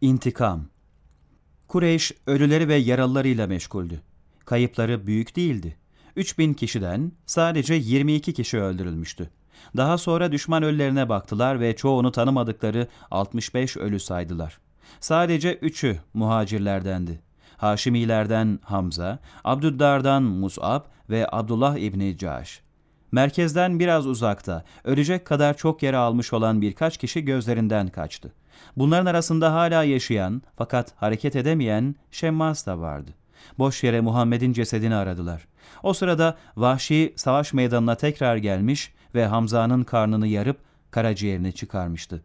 İntikam Kureyş ölüleri ve yaralılarıyla meşguldü. Kayıpları büyük değildi. 3000 kişiden sadece 22 kişi öldürülmüştü. Daha sonra düşman ölülerine baktılar ve çoğunu tanımadıkları 65 ölü saydılar. Sadece üçü muhacirlerdendi. Haşimilerden Hamza, Abdüddar'dan Mus'ab ve Abdullah İbni Caş. Merkezden biraz uzakta, ölecek kadar çok yere almış olan birkaç kişi gözlerinden kaçtı. Bunların arasında hala yaşayan fakat hareket edemeyen Şemmas da vardı. Boş yere Muhammed'in cesedini aradılar. O sırada vahşi savaş meydanına tekrar gelmiş ve Hamza'nın karnını yarıp karaciğerini çıkarmıştı.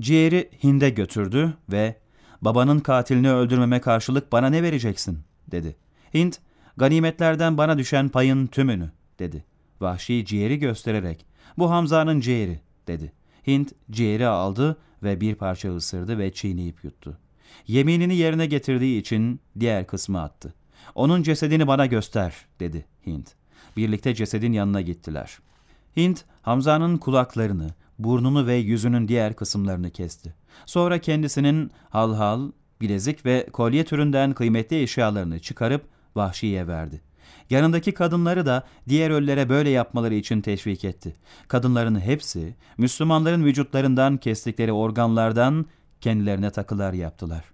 Ciğeri Hind'e götürdü ve babanın katilini öldürmeme karşılık bana ne vereceksin dedi. Hind, ganimetlerden bana düşen payın tümünü dedi. Vahşi ciğeri göstererek bu Hamza'nın ciğeri dedi. Hint ciğeri aldı ve bir parça ısırdı ve çiğneyip yuttu. Yeminini yerine getirdiği için diğer kısmı attı. Onun cesedini bana göster dedi Hint. Birlikte cesedin yanına gittiler. Hint Hamza'nın kulaklarını, burnunu ve yüzünün diğer kısımlarını kesti. Sonra kendisinin halhal, bilezik ve kolye türünden kıymetli eşyalarını çıkarıp vahşiye verdi. Yanındaki kadınları da diğer ölülere böyle yapmaları için teşvik etti. Kadınların hepsi Müslümanların vücutlarından kestikleri organlardan kendilerine takılar yaptılar.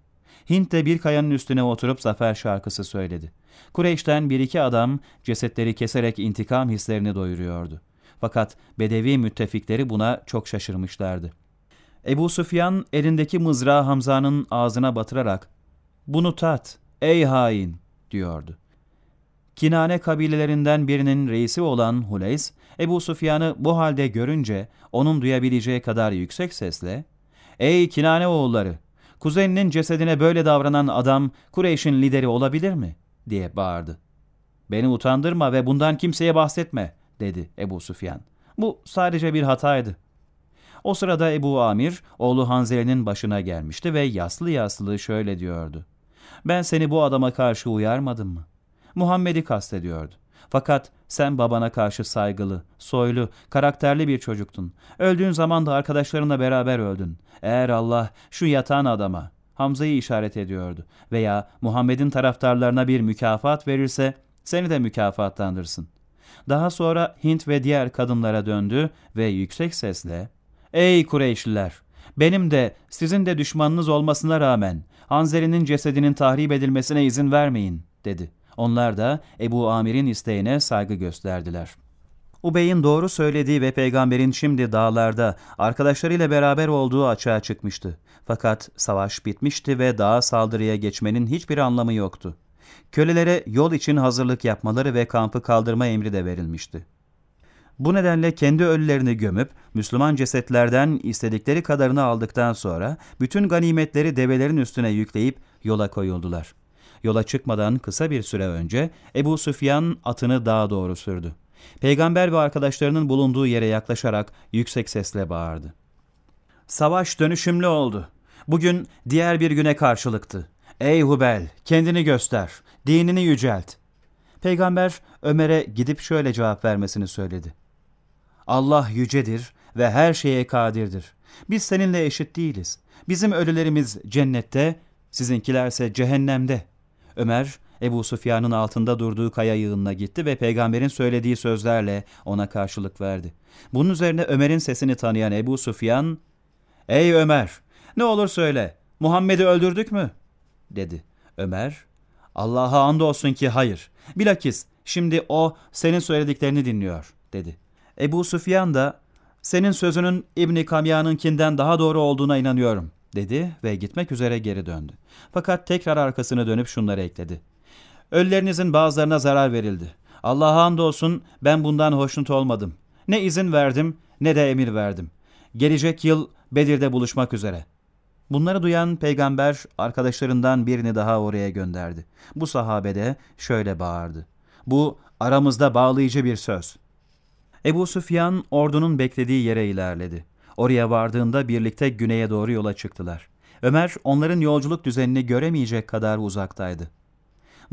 Hint de bir kayanın üstüne oturup zafer şarkısı söyledi. Kureyş'ten bir iki adam cesetleri keserek intikam hislerini doyuruyordu. Fakat Bedevi müttefikleri buna çok şaşırmışlardı. Ebu Süfyan elindeki mızrağı Hamza'nın ağzına batırarak ''Bunu tat, ey hain!'' diyordu. Kinane kabilelerinden birinin reisi olan Huleys, Ebu Sufyan'ı bu halde görünce onun duyabileceği kadar yüksek sesle ''Ey Kinane oğulları! Kuzeninin cesedine böyle davranan adam Kureyş'in lideri olabilir mi?'' diye bağırdı. ''Beni utandırma ve bundan kimseye bahsetme.'' dedi Ebu Sufyan. Bu sadece bir hataydı. O sırada Ebu Amir, oğlu Hanzele'nin başına gelmişti ve yaslı yaslı şöyle diyordu. Ben seni bu adama karşı uyarmadım mı? Muhammed'i kastediyordu. Fakat sen babana karşı saygılı, soylu, karakterli bir çocuktun. Öldüğün zaman da arkadaşlarınla beraber öldün. Eğer Allah şu yatan adama, Hamza'yı işaret ediyordu veya Muhammed'in taraftarlarına bir mükafat verirse seni de mükafatlandırsın. Daha sonra Hint ve diğer kadınlara döndü ve yüksek sesle ''Ey Kureyşliler! Benim de sizin de düşmanınız olmasına rağmen Hanzeli'nin cesedinin tahrip edilmesine izin vermeyin.'' dedi. Onlar da Ebu Amir'in isteğine saygı gösterdiler. Ubey'in doğru söylediği ve peygamberin şimdi dağlarda arkadaşlarıyla beraber olduğu açığa çıkmıştı. Fakat savaş bitmişti ve dağa saldırıya geçmenin hiçbir anlamı yoktu. Kölelere yol için hazırlık yapmaları ve kampı kaldırma emri de verilmişti. Bu nedenle kendi ölülerini gömüp Müslüman cesetlerden istedikleri kadarını aldıktan sonra bütün ganimetleri develerin üstüne yükleyip yola koyuldular. Yola çıkmadan kısa bir süre önce Ebu Süfyan atını dağa doğru sürdü. Peygamber ve arkadaşlarının bulunduğu yere yaklaşarak yüksek sesle bağırdı. Savaş dönüşümlü oldu. Bugün diğer bir güne karşılıktı. Ey Hubel, kendini göster, dinini yücelt. Peygamber Ömer'e gidip şöyle cevap vermesini söyledi. Allah yücedir ve her şeye kadirdir. Biz seninle eşit değiliz. Bizim ölülerimiz cennette, sizinkilerse cehennemde. Ömer, Ebu Sufyan'ın altında durduğu kaya yığınına gitti ve peygamberin söylediği sözlerle ona karşılık verdi. Bunun üzerine Ömer'in sesini tanıyan Ebu Sufyan, ''Ey Ömer, ne olur söyle, Muhammed'i öldürdük mü?'' dedi. Ömer, ''Allah'a andolsun ki hayır. Bilakis şimdi o senin söylediklerini dinliyor.'' dedi. Ebu Sufyan da, ''Senin sözünün İbni Kamya'nınkinden daha doğru olduğuna inanıyorum.'' Dedi ve gitmek üzere geri döndü. Fakat tekrar arkasını dönüp şunları ekledi. Ölülerinizin bazılarına zarar verildi. Allah'a andolsun ben bundan hoşnut olmadım. Ne izin verdim ne de emir verdim. Gelecek yıl Bedir'de buluşmak üzere. Bunları duyan peygamber arkadaşlarından birini daha oraya gönderdi. Bu sahabe de şöyle bağırdı. Bu aramızda bağlayıcı bir söz. Ebu Süfyan ordunun beklediği yere ilerledi. Oraya vardığında birlikte güneye doğru yola çıktılar. Ömer onların yolculuk düzenini göremeyecek kadar uzaktaydı.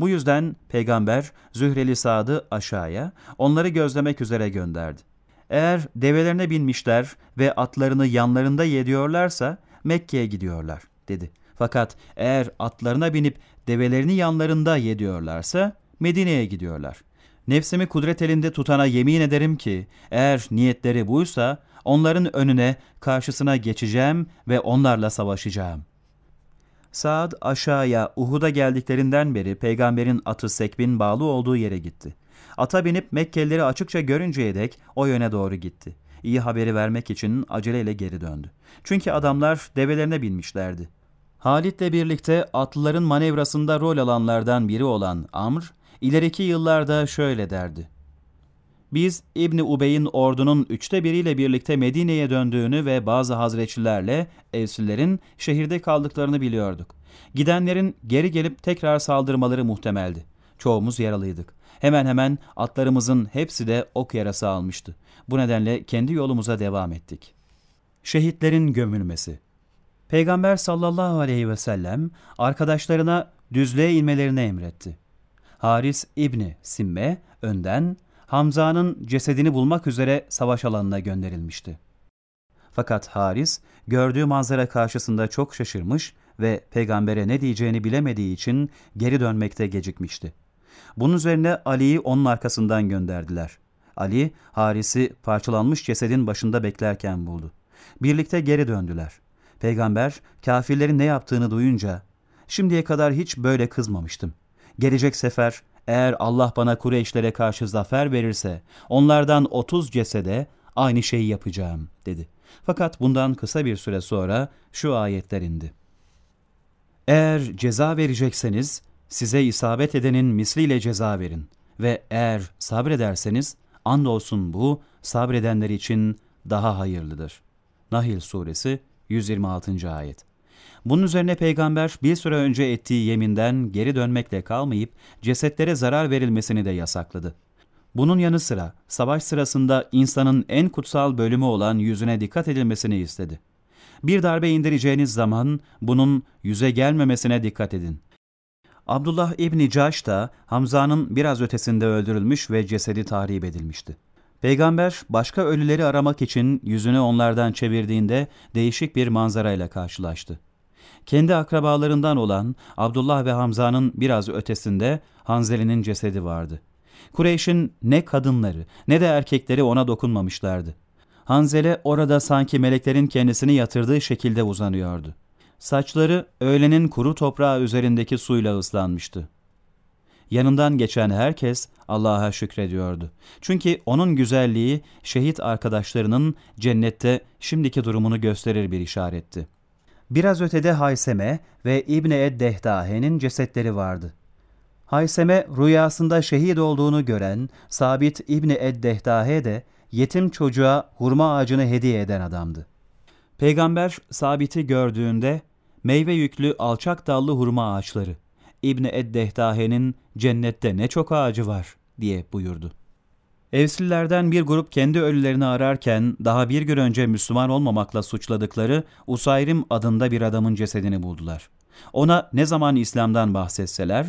Bu yüzden peygamber Zühreli Sad'ı aşağıya onları gözlemek üzere gönderdi. Eğer develerine binmişler ve atlarını yanlarında yediyorlarsa Mekke'ye gidiyorlar dedi. Fakat eğer atlarına binip develerini yanlarında yediyorlarsa Medine'ye gidiyorlar. Nefsimi kudret elinde tutana yemin ederim ki eğer niyetleri buysa onların önüne karşısına geçeceğim ve onlarla savaşacağım. Saad aşağıya Uhud'a geldiklerinden beri peygamberin atı Sekbin bağlı olduğu yere gitti. Ata binip Mekkelileri açıkça görünceye dek o yöne doğru gitti. İyi haberi vermek için aceleyle geri döndü. Çünkü adamlar develerine binmişlerdi. Halit'le birlikte atlıların manevrasında rol alanlardan biri olan Amr, ileriki yıllarda şöyle derdi. Biz İbni Ubey'in ordunun üçte biriyle birlikte Medine'ye döndüğünü ve bazı hazreçlilerle Evsillerin şehirde kaldıklarını biliyorduk. Gidenlerin geri gelip tekrar saldırmaları muhtemeldi. Çoğumuz yaralıydık. Hemen hemen atlarımızın hepsi de ok yarası almıştı. Bu nedenle kendi yolumuza devam ettik. Şehitlerin gömülmesi Peygamber sallallahu aleyhi ve sellem arkadaşlarına düzlüğe inmelerini emretti. Haris İbni Simme önden Hamza'nın cesedini bulmak üzere savaş alanına gönderilmişti. Fakat Haris gördüğü manzara karşısında çok şaşırmış ve peygambere ne diyeceğini bilemediği için geri dönmekte gecikmişti. Bunun üzerine Ali'yi onun arkasından gönderdiler. Ali, Haris'i parçalanmış cesedin başında beklerken buldu. Birlikte geri döndüler. Peygamber, kafirlerin ne yaptığını duyunca, şimdiye kadar hiç böyle kızmamıştım. Gelecek sefer eğer Allah bana Kureyşlere karşı zafer verirse onlardan otuz cesede aynı şeyi yapacağım dedi. Fakat bundan kısa bir süre sonra şu ayetler indi. Eğer ceza verecekseniz size isabet edenin misliyle ceza verin ve eğer sabrederseniz andolsun bu sabredenler için daha hayırlıdır. Nahil suresi 126. ayet. Bunun üzerine peygamber bir süre önce ettiği yeminden geri dönmekle kalmayıp cesetlere zarar verilmesini de yasakladı. Bunun yanı sıra savaş sırasında insanın en kutsal bölümü olan yüzüne dikkat edilmesini istedi. Bir darbe indireceğiniz zaman bunun yüze gelmemesine dikkat edin. Abdullah İbni Caş da Hamza'nın biraz ötesinde öldürülmüş ve cesedi tahrip edilmişti. Peygamber başka ölüleri aramak için yüzünü onlardan çevirdiğinde değişik bir manzarayla karşılaştı. Kendi akrabalarından olan Abdullah ve Hamza'nın biraz ötesinde Hanzeli'nin cesedi vardı. Kureyş'in ne kadınları ne de erkekleri ona dokunmamışlardı. Hanzele orada sanki meleklerin kendisini yatırdığı şekilde uzanıyordu. Saçları öğlenin kuru toprağı üzerindeki suyla ıslanmıştı. Yanından geçen herkes Allah'a şükrediyordu. Çünkü onun güzelliği şehit arkadaşlarının cennette şimdiki durumunu gösterir bir işaretti. Biraz ötede Hayseme ve İbni Eddehdahe'nin cesetleri vardı. Hayseme rüyasında şehit olduğunu gören Sabit İbni Eddehdahe de yetim çocuğa hurma ağacını hediye eden adamdı. Peygamber Sabit'i gördüğünde meyve yüklü alçak dallı hurma ağaçları, İbni Eddehdahe'nin cennette ne çok ağacı var diye buyurdu. Evsililerden bir grup kendi ölülerini ararken daha bir gün önce Müslüman olmamakla suçladıkları Usayrim adında bir adamın cesedini buldular. Ona ne zaman İslam'dan bahsetseler,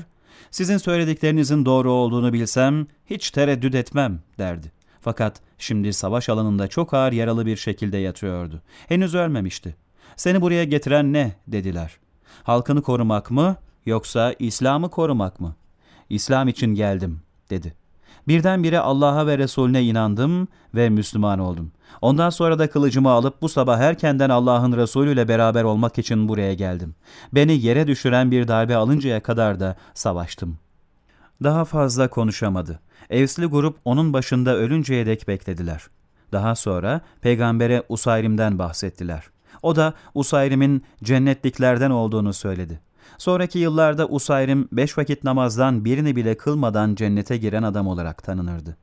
sizin söylediklerinizin doğru olduğunu bilsem hiç tereddüt etmem derdi. Fakat şimdi savaş alanında çok ağır yaralı bir şekilde yatıyordu. Henüz ölmemişti. Seni buraya getiren ne dediler. Halkını korumak mı yoksa İslam'ı korumak mı? İslam için geldim dedi. Birdenbire Allah'a ve Resulüne inandım ve Müslüman oldum. Ondan sonra da kılıcımı alıp bu sabah erkenden Allah'ın Resulü ile beraber olmak için buraya geldim. Beni yere düşüren bir darbe alıncaya kadar da savaştım. Daha fazla konuşamadı. Evsli grup onun başında ölünceye dek beklediler. Daha sonra peygambere Usayrim'den bahsettiler. O da Usayrim'in cennetliklerden olduğunu söyledi. Sonraki yıllarda Usayrim beş vakit namazdan birini bile kılmadan cennete giren adam olarak tanınırdı.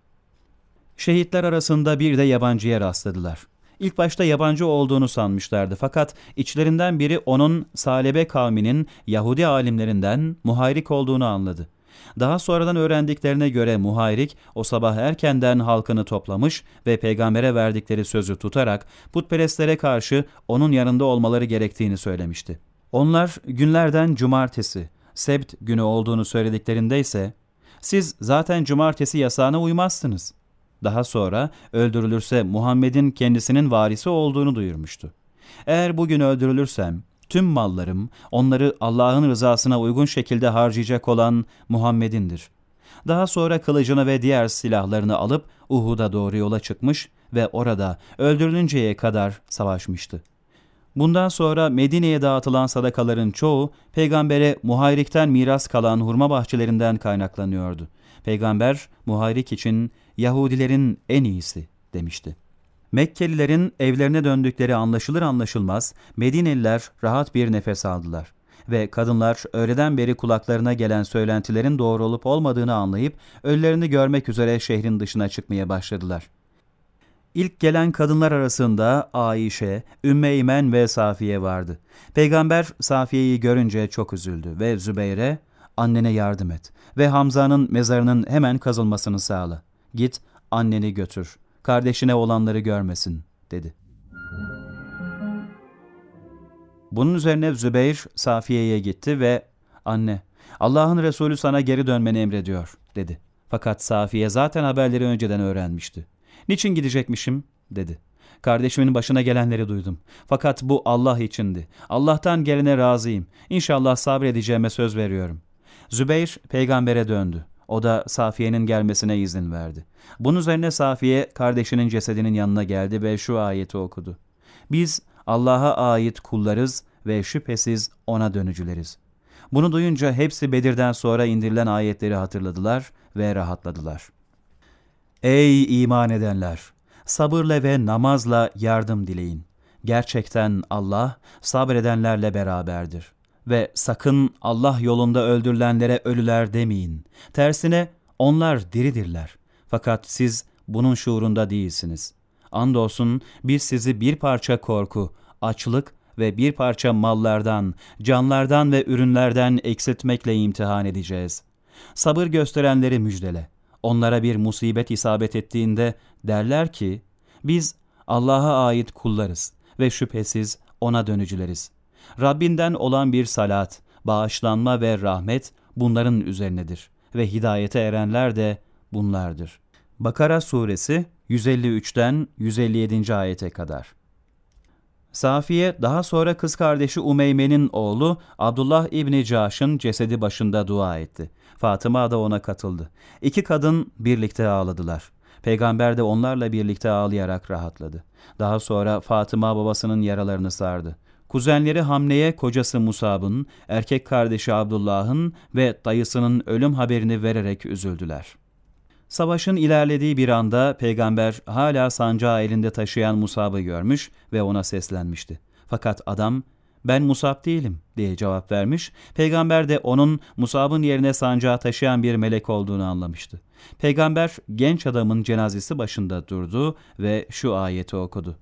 Şehitler arasında bir de yabancıya rastladılar. İlk başta yabancı olduğunu sanmışlardı fakat içlerinden biri onun Salebe kavminin Yahudi alimlerinden Muhayrik olduğunu anladı. Daha sonradan öğrendiklerine göre Muhayrik o sabah erkenden halkını toplamış ve peygambere verdikleri sözü tutarak putperestlere karşı onun yanında olmaları gerektiğini söylemişti. Onlar günlerden cumartesi, sebt günü olduğunu söylediklerinde ise siz zaten cumartesi yasağına uymazsınız. Daha sonra öldürülürse Muhammed'in kendisinin varisi olduğunu duyurmuştu. Eğer bugün öldürülürsem tüm mallarım, onları Allah'ın rızasına uygun şekilde harcayacak olan Muhammed'indir. Daha sonra kılıcını ve diğer silahlarını alıp Uhud'a doğru yola çıkmış ve orada öldürülünceye kadar savaşmıştı. Bundan sonra Medine'ye dağıtılan sadakaların çoğu peygambere muhayrikten miras kalan hurma bahçelerinden kaynaklanıyordu. Peygamber muhayrik için Yahudilerin en iyisi demişti. Mekkelilerin evlerine döndükleri anlaşılır anlaşılmaz Medineliler rahat bir nefes aldılar ve kadınlar öğleden beri kulaklarına gelen söylentilerin doğru olup olmadığını anlayıp ölülerini görmek üzere şehrin dışına çıkmaya başladılar. İlk gelen kadınlar arasında Ayşe, Ümmeymen ve Safiye vardı. Peygamber Safiye'yi görünce çok üzüldü ve Zübeyre, annene yardım et ve Hamza'nın mezarının hemen kazılmasını sağla. Git anneni götür, kardeşine olanları görmesin, dedi. Bunun üzerine Zübeyir Safiye'ye gitti ve anne Allah'ın Resulü sana geri dönmeni emrediyor dedi. Fakat Safiye zaten haberleri önceden öğrenmişti. Niçin gidecekmişim dedi. Kardeşimin başına gelenleri duydum. Fakat bu Allah içindi. Allah'tan gelene razıyım. İnşallah sabredeceğime söz veriyorum. Zübeyir peygambere döndü. O da Safiye'nin gelmesine izin verdi. Bunun üzerine Safiye kardeşinin cesedinin yanına geldi ve şu ayeti okudu. Biz Allah'a ait kullarız ve şüphesiz ona dönücüleriz. Bunu duyunca hepsi Bedir'den sonra indirilen ayetleri hatırladılar ve rahatladılar. Ey iman edenler! Sabırla ve namazla yardım dileyin. Gerçekten Allah sabredenlerle beraberdir. Ve sakın Allah yolunda öldürülenlere ölüler demeyin. Tersine onlar diridirler. Fakat siz bunun şuurunda değilsiniz. Andolsun biz sizi bir parça korku, açlık ve bir parça mallardan, canlardan ve ürünlerden eksiltmekle imtihan edeceğiz. Sabır gösterenleri müjdele. Onlara bir musibet isabet ettiğinde derler ki, biz Allah'a ait kullarız ve şüphesiz O'na dönücüleriz. Rabbinden olan bir salat, bağışlanma ve rahmet bunların üzerinedir ve hidayete erenler de bunlardır. Bakara suresi 153'ten 157. ayete kadar. Safiye daha sonra kız kardeşi Umeyme'nin oğlu Abdullah İbni Caş'ın cesedi başında dua etti. Fatıma da ona katıldı. İki kadın birlikte ağladılar. Peygamber de onlarla birlikte ağlayarak rahatladı. Daha sonra Fatıma babasının yaralarını sardı. Kuzenleri Hamne'ye kocası Musab'ın, erkek kardeşi Abdullah'ın ve dayısının ölüm haberini vererek üzüldüler. Savaşın ilerlediği bir anda peygamber hala sancağı elinde taşıyan Musab'ı görmüş ve ona seslenmişti. Fakat adam ben Musab değilim diye cevap vermiş. Peygamber de onun Musab'ın yerine sancağı taşıyan bir melek olduğunu anlamıştı. Peygamber genç adamın cenazesi başında durdu ve şu ayeti okudu.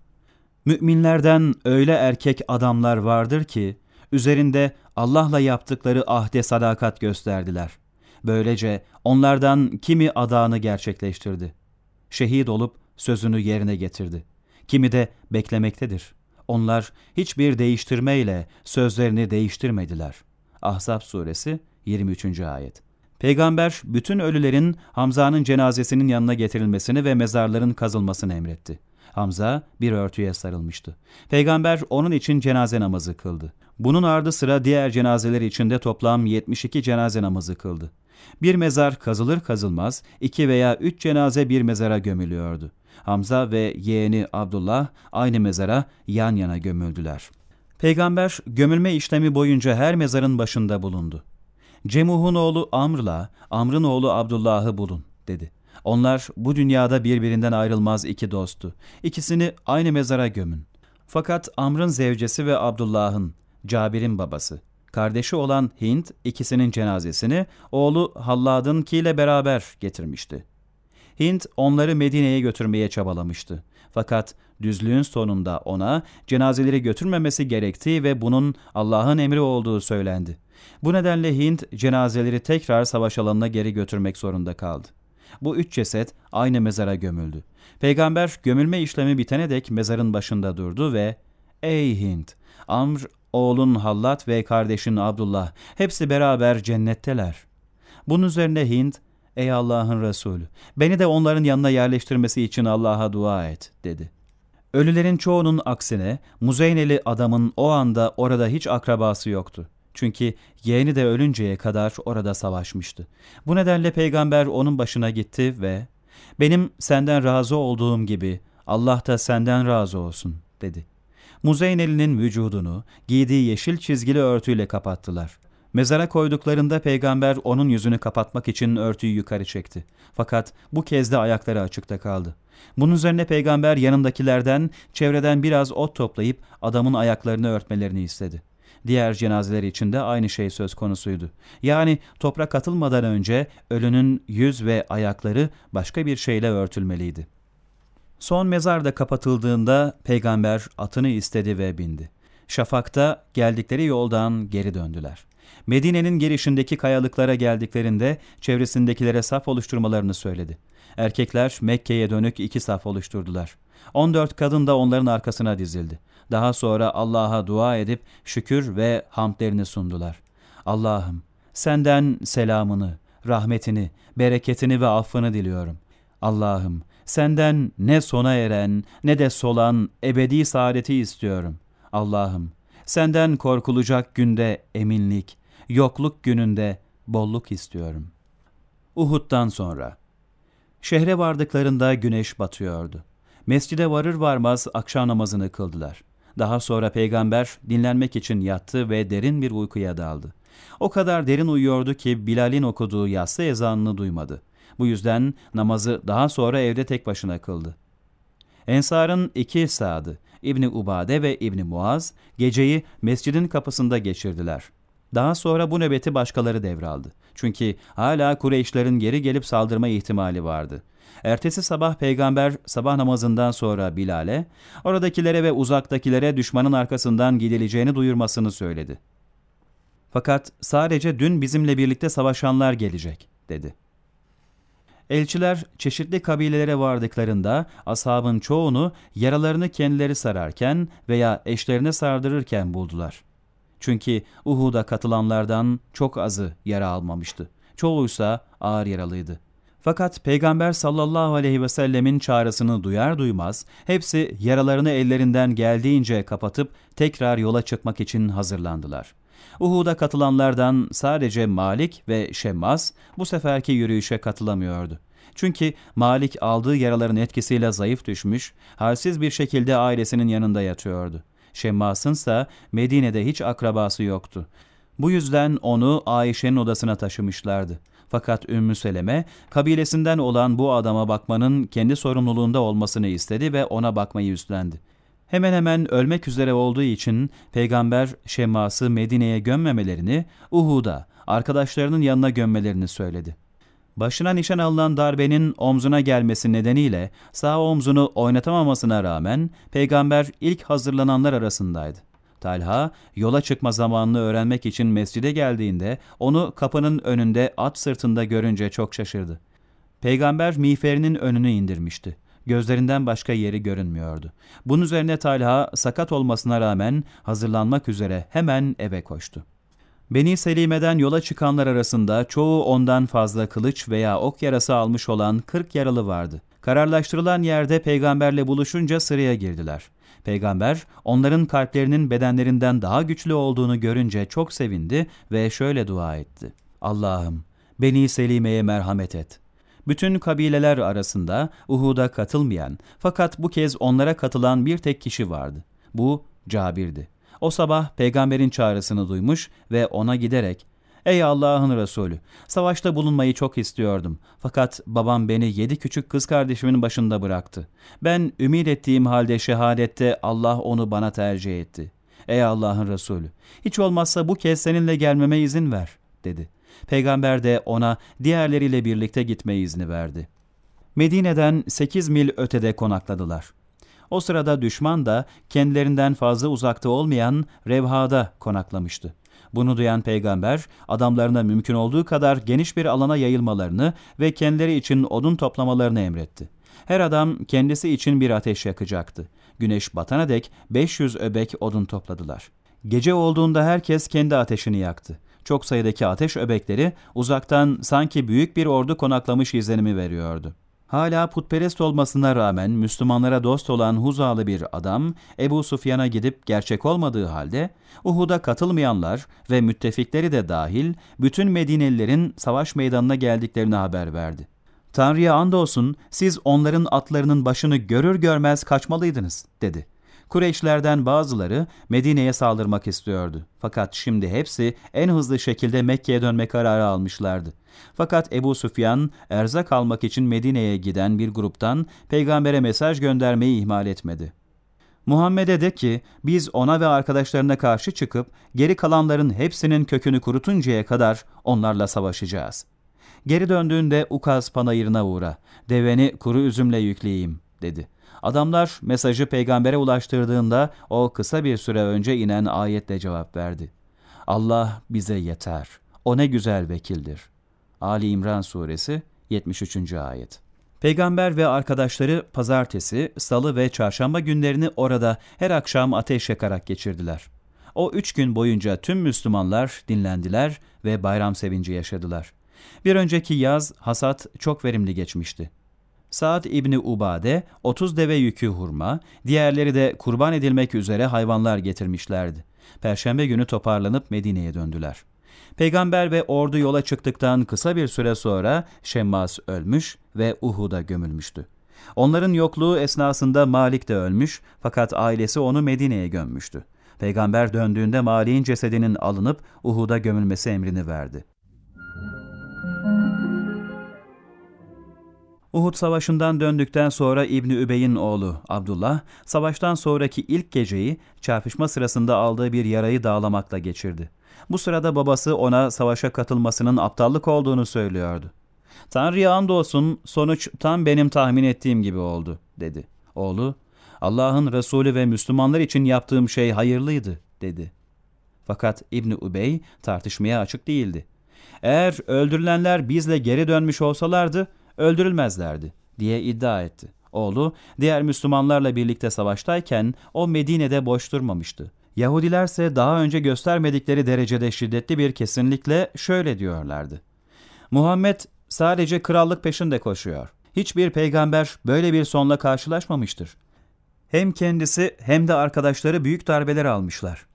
Müminlerden öyle erkek adamlar vardır ki üzerinde Allah'la yaptıkları ahde sadakat gösterdiler. Böylece onlardan kimi adağını gerçekleştirdi. Şehit olup sözünü yerine getirdi. Kimi de beklemektedir. Onlar hiçbir değiştirmeyle sözlerini değiştirmediler. Ahzab suresi 23. ayet. Peygamber bütün ölülerin Hamza'nın cenazesinin yanına getirilmesini ve mezarların kazılmasını emretti. Hamza bir örtüye sarılmıştı. Peygamber onun için cenaze namazı kıldı. Bunun ardı sıra diğer cenazeler içinde toplam 72 cenaze namazı kıldı. Bir mezar kazılır kazılmaz iki veya üç cenaze bir mezara gömülüyordu. Hamza ve yeğeni Abdullah aynı mezara yan yana gömüldüler. Peygamber gömülme işlemi boyunca her mezarın başında bulundu. Cemuh'un oğlu Amr'la Amr'ın oğlu Abdullah'ı bulun dedi. Onlar bu dünyada birbirinden ayrılmaz iki dosttu. İkisini aynı mezara gömün. Fakat Amr'ın zevcesi ve Abdullah'ın, Cabir'in babası, kardeşi olan Hint ikisinin cenazesini oğlu Hallad'ın kiyle beraber getirmişti. Hint onları Medine'ye götürmeye çabalamıştı. Fakat düzlüğün sonunda ona cenazeleri götürmemesi gerektiği ve bunun Allah'ın emri olduğu söylendi. Bu nedenle Hint cenazeleri tekrar savaş alanına geri götürmek zorunda kaldı. Bu üç ceset aynı mezara gömüldü. Peygamber gömülme işlemi bitene dek mezarın başında durdu ve ''Ey Hint, Amr, oğlun Hallat ve kardeşin Abdullah hepsi beraber cennetteler.'' Bunun üzerine Hint Ey Allah'ın Resulü, beni de onların yanına yerleştirmesi için Allah'a dua et, dedi. Ölülerin çoğunun aksine Muzeyneli adamın o anda orada hiç akrabası yoktu. Çünkü yeğeni de ölünceye kadar orada savaşmıştı. Bu nedenle peygamber onun başına gitti ve ''Benim senden razı olduğum gibi Allah da senden razı olsun.'' dedi. Muzeyneli'nin vücudunu giydiği yeşil çizgili örtüyle kapattılar. Mezara koyduklarında peygamber onun yüzünü kapatmak için örtüyü yukarı çekti. Fakat bu kez de ayakları açıkta kaldı. Bunun üzerine peygamber yanındakilerden çevreden biraz ot toplayıp adamın ayaklarını örtmelerini istedi. Diğer cenazeler için de aynı şey söz konusuydu. Yani toprak atılmadan önce ölünün yüz ve ayakları başka bir şeyle örtülmeliydi. Son mezar da kapatıldığında peygamber atını istedi ve bindi. Şafakta geldikleri yoldan geri döndüler. Medine'nin girişindeki kayalıklara geldiklerinde çevresindekilere saf oluşturmalarını söyledi. Erkekler Mekke'ye dönük iki saf oluşturdular. 14 kadın da onların arkasına dizildi. Daha sonra Allah'a dua edip şükür ve hamdlerini sundular. Allah'ım senden selamını, rahmetini, bereketini ve affını diliyorum. Allah'ım senden ne sona eren ne de solan ebedi saadeti istiyorum. Allah'ım senden korkulacak günde eminlik, yokluk gününde bolluk istiyorum. Uhud'dan sonra Şehre vardıklarında güneş batıyordu. Mescide varır varmaz akşam namazını kıldılar. Daha sonra peygamber dinlenmek için yattı ve derin bir uykuya daldı. O kadar derin uyuyordu ki Bilal'in okuduğu yatsı ezanını duymadı. Bu yüzden namazı daha sonra evde tek başına kıldı. Ensar'ın iki sadı, İbni Ubade ve İbni Muaz, geceyi mescidin kapısında geçirdiler. Daha sonra bu nöbeti başkaları devraldı. Çünkü hala Kureyşlerin geri gelip saldırma ihtimali vardı. Ertesi sabah peygamber sabah namazından sonra Bilal'e, oradakilere ve uzaktakilere düşmanın arkasından gidileceğini duyurmasını söyledi. Fakat sadece dün bizimle birlikte savaşanlar gelecek, dedi. Elçiler çeşitli kabilelere vardıklarında ashabın çoğunu yaralarını kendileri sararken veya eşlerine sardırırken buldular. Çünkü Uhud'a katılanlardan çok azı yara almamıştı. Çoğuysa ağır yaralıydı. Fakat Peygamber sallallahu aleyhi ve sellemin çağrısını duyar duymaz hepsi yaralarını ellerinden geldiğince kapatıp tekrar yola çıkmak için hazırlandılar. Uhud'a katılanlardan sadece Malik ve Şemmas bu seferki yürüyüşe katılamıyordu. Çünkü Malik aldığı yaraların etkisiyle zayıf düşmüş, halsiz bir şekilde ailesinin yanında yatıyordu. Şemmas'ın ise Medine'de hiç akrabası yoktu. Bu yüzden onu Ayşe'nin odasına taşımışlardı. Fakat Ümmü Seleme kabilesinden olan bu adama bakmanın kendi sorumluluğunda olmasını istedi ve ona bakmayı üstlendi. Hemen hemen ölmek üzere olduğu için peygamber Şemmas'ı Medine'ye gömmemelerini, Uhud'a arkadaşlarının yanına gömmelerini söyledi. Başına nişan alınan darbenin omzuna gelmesi nedeniyle sağ omzunu oynatamamasına rağmen peygamber ilk hazırlananlar arasındaydı. Talha yola çıkma zamanını öğrenmek için mescide geldiğinde onu kapının önünde at sırtında görünce çok şaşırdı. Peygamber miğferinin önünü indirmişti. Gözlerinden başka yeri görünmüyordu. Bunun üzerine Talha sakat olmasına rağmen hazırlanmak üzere hemen eve koştu. Beni Selime'den yola çıkanlar arasında çoğu ondan fazla kılıç veya ok yarası almış olan 40 yaralı vardı. Kararlaştırılan yerde peygamberle buluşunca sıraya girdiler. Peygamber onların kalplerinin bedenlerinden daha güçlü olduğunu görünce çok sevindi ve şöyle dua etti. Allah'ım Beni Selime'ye merhamet et. Bütün kabileler arasında Uhud'a katılmayan fakat bu kez onlara katılan bir tek kişi vardı. Bu Cabir'di. O sabah peygamberin çağrısını duymuş ve ona giderek Ey Allah'ın Resulü, savaşta bulunmayı çok istiyordum. Fakat babam beni yedi küçük kız kardeşimin başında bıraktı. Ben ümit ettiğim halde şehadette Allah onu bana tercih etti. Ey Allah'ın Resulü, hiç olmazsa bu kez seninle gelmeme izin ver, dedi. Peygamber de ona diğerleriyle birlikte gitme izni verdi. Medine'den sekiz mil ötede konakladılar. O sırada düşman da kendilerinden fazla uzakta olmayan Revha'da konaklamıştı. Bunu duyan peygamber adamlarına mümkün olduğu kadar geniş bir alana yayılmalarını ve kendileri için odun toplamalarını emretti. Her adam kendisi için bir ateş yakacaktı. Güneş batana dek 500 öbek odun topladılar. Gece olduğunda herkes kendi ateşini yaktı. Çok sayıdaki ateş öbekleri uzaktan sanki büyük bir ordu konaklamış izlenimi veriyordu. Hala putperest olmasına rağmen Müslümanlara dost olan Huzalı bir adam Ebu Sufyan'a gidip gerçek olmadığı halde Uhud'a katılmayanlar ve müttefikleri de dahil bütün Medinelilerin savaş meydanına geldiklerini haber verdi. Tanrı'ya andolsun siz onların atlarının başını görür görmez kaçmalıydınız dedi. Kureyşlerden bazıları Medine'ye saldırmak istiyordu. Fakat şimdi hepsi en hızlı şekilde Mekke'ye dönme kararı almışlardı. Fakat Ebu Süfyan erzak almak için Medine'ye giden bir gruptan peygambere mesaj göndermeyi ihmal etmedi. Muhammed'e de ki biz ona ve arkadaşlarına karşı çıkıp geri kalanların hepsinin kökünü kurutuncaya kadar onlarla savaşacağız. Geri döndüğünde Ukaz panayırına uğra, deveni kuru üzümle yükleyeyim dedi. Adamlar mesajı peygambere ulaştırdığında o kısa bir süre önce inen ayetle cevap verdi. Allah bize yeter. O ne güzel vekildir. Ali İmran Suresi 73. Ayet Peygamber ve arkadaşları pazartesi, salı ve çarşamba günlerini orada her akşam ateş yakarak geçirdiler. O üç gün boyunca tüm Müslümanlar dinlendiler ve bayram sevinci yaşadılar. Bir önceki yaz hasat çok verimli geçmişti. Saad İbni Ubade 30 deve yükü hurma, diğerleri de kurban edilmek üzere hayvanlar getirmişlerdi. Perşembe günü toparlanıp Medine'ye döndüler. Peygamber ve ordu yola çıktıktan kısa bir süre sonra Şemmas ölmüş ve Uhud'a gömülmüştü. Onların yokluğu esnasında Malik de ölmüş fakat ailesi onu Medine'ye gömmüştü. Peygamber döndüğünde Malik'in cesedinin alınıp Uhud'a gömülmesi emrini verdi. Uhud Savaşı'ndan döndükten sonra İbni Übey'in oğlu Abdullah, savaştan sonraki ilk geceyi çarpışma sırasında aldığı bir yarayı dağlamakla geçirdi. Bu sırada babası ona savaşa katılmasının aptallık olduğunu söylüyordu. Tanrı'ya andolsun sonuç tam benim tahmin ettiğim gibi oldu, dedi. Oğlu, Allah'ın Resulü ve Müslümanlar için yaptığım şey hayırlıydı, dedi. Fakat İbni Ubey tartışmaya açık değildi. Eğer öldürülenler bizle geri dönmüş olsalardı, öldürülmezlerdi diye iddia etti. Oğlu diğer Müslümanlarla birlikte savaştayken o Medine'de boş durmamıştı. Yahudilerse daha önce göstermedikleri derecede şiddetli bir kesinlikle şöyle diyorlardı. Muhammed sadece krallık peşinde koşuyor. Hiçbir peygamber böyle bir sonla karşılaşmamıştır. Hem kendisi hem de arkadaşları büyük darbeler almışlar.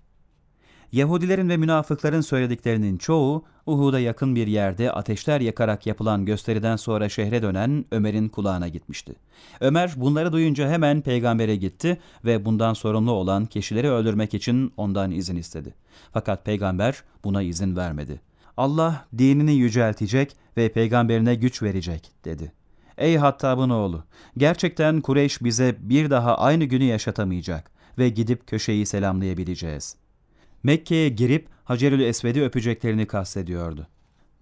Yahudilerin ve münafıkların söylediklerinin çoğu Uhud'a yakın bir yerde ateşler yakarak yapılan gösteriden sonra şehre dönen Ömer'in kulağına gitmişti. Ömer bunları duyunca hemen peygambere gitti ve bundan sorumlu olan kişileri öldürmek için ondan izin istedi. Fakat peygamber buna izin vermedi. Allah dinini yüceltecek ve peygamberine güç verecek dedi. Ey Hattab'ın oğlu, gerçekten Kureyş bize bir daha aynı günü yaşatamayacak ve gidip köşeyi selamlayabileceğiz.'' Mekke'ye girip Hacerül Esved'i öpeceklerini kastediyordu.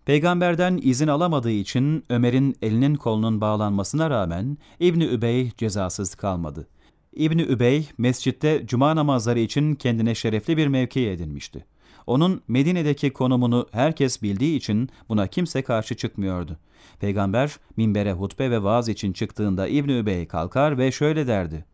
Peygamberden izin alamadığı için Ömer'in elinin kolunun bağlanmasına rağmen İbni Übey cezasız kalmadı. İbni Übey mescitte cuma namazları için kendine şerefli bir mevki edinmişti. Onun Medine'deki konumunu herkes bildiği için buna kimse karşı çıkmıyordu. Peygamber minbere hutbe ve vaaz için çıktığında İbni Übey kalkar ve şöyle derdi.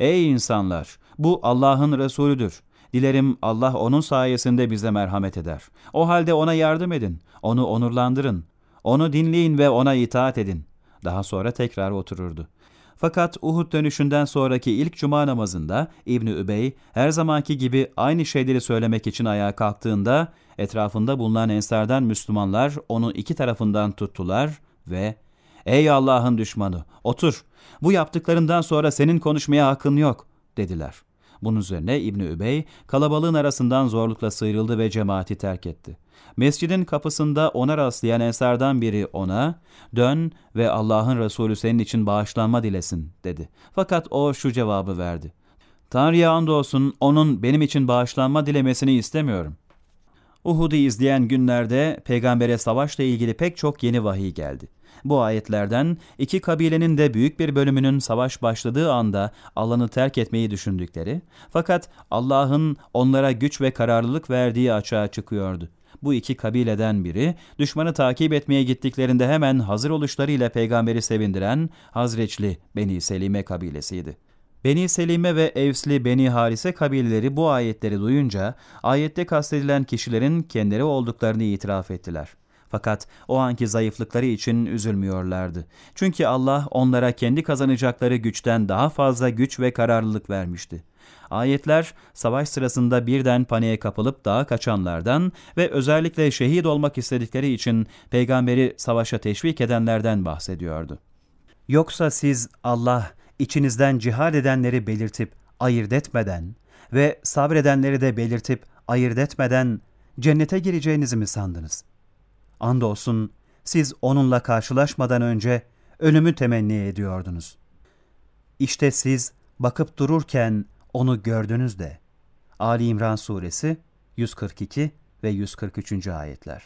Ey insanlar! Bu Allah'ın Resulüdür. Dilerim Allah onun sayesinde bize merhamet eder. O halde ona yardım edin, onu onurlandırın, onu dinleyin ve ona itaat edin. Daha sonra tekrar otururdu. Fakat Uhud dönüşünden sonraki ilk cuma namazında İbni Übey her zamanki gibi aynı şeyleri söylemek için ayağa kalktığında etrafında bulunan ensardan Müslümanlar onu iki tarafından tuttular ve ''Ey Allah'ın düşmanı otur bu yaptıklarından sonra senin konuşmaya hakkın yok.'' dediler. Bunun üzerine İbni Übey kalabalığın arasından zorlukla sıyrıldı ve cemaati terk etti. Mescidin kapısında ona rastlayan ensardan biri ona dön ve Allah'ın Resulü senin için bağışlanma dilesin dedi. Fakat o şu cevabı verdi. Tanrı'ya andolsun onun benim için bağışlanma dilemesini istemiyorum. Uhud'u izleyen günlerde peygambere savaşla ilgili pek çok yeni vahiy geldi. Bu ayetlerden iki kabilenin de büyük bir bölümünün savaş başladığı anda alanı terk etmeyi düşündükleri fakat Allah'ın onlara güç ve kararlılık verdiği açığa çıkıyordu. Bu iki kabileden biri düşmanı takip etmeye gittiklerinde hemen hazır oluşlarıyla peygamberi sevindiren Hazreçli Beni Selime kabilesiydi. Beni Selime ve Evsli Beni Harise kabileleri bu ayetleri duyunca ayette kastedilen kişilerin kendileri olduklarını itiraf ettiler. Fakat o anki zayıflıkları için üzülmüyorlardı. Çünkü Allah onlara kendi kazanacakları güçten daha fazla güç ve kararlılık vermişti. Ayetler savaş sırasında birden paniğe kapılıp dağa kaçanlardan ve özellikle şehit olmak istedikleri için peygamberi savaşa teşvik edenlerden bahsediyordu. Yoksa siz Allah içinizden cihad edenleri belirtip ayırt etmeden ve sabredenleri de belirtip ayırt etmeden cennete gireceğinizi mi sandınız? Andolsun siz onunla karşılaşmadan önce ölümü temenni ediyordunuz. İşte siz bakıp dururken onu gördünüz de. Ali İmran Suresi 142 ve 143. ayetler.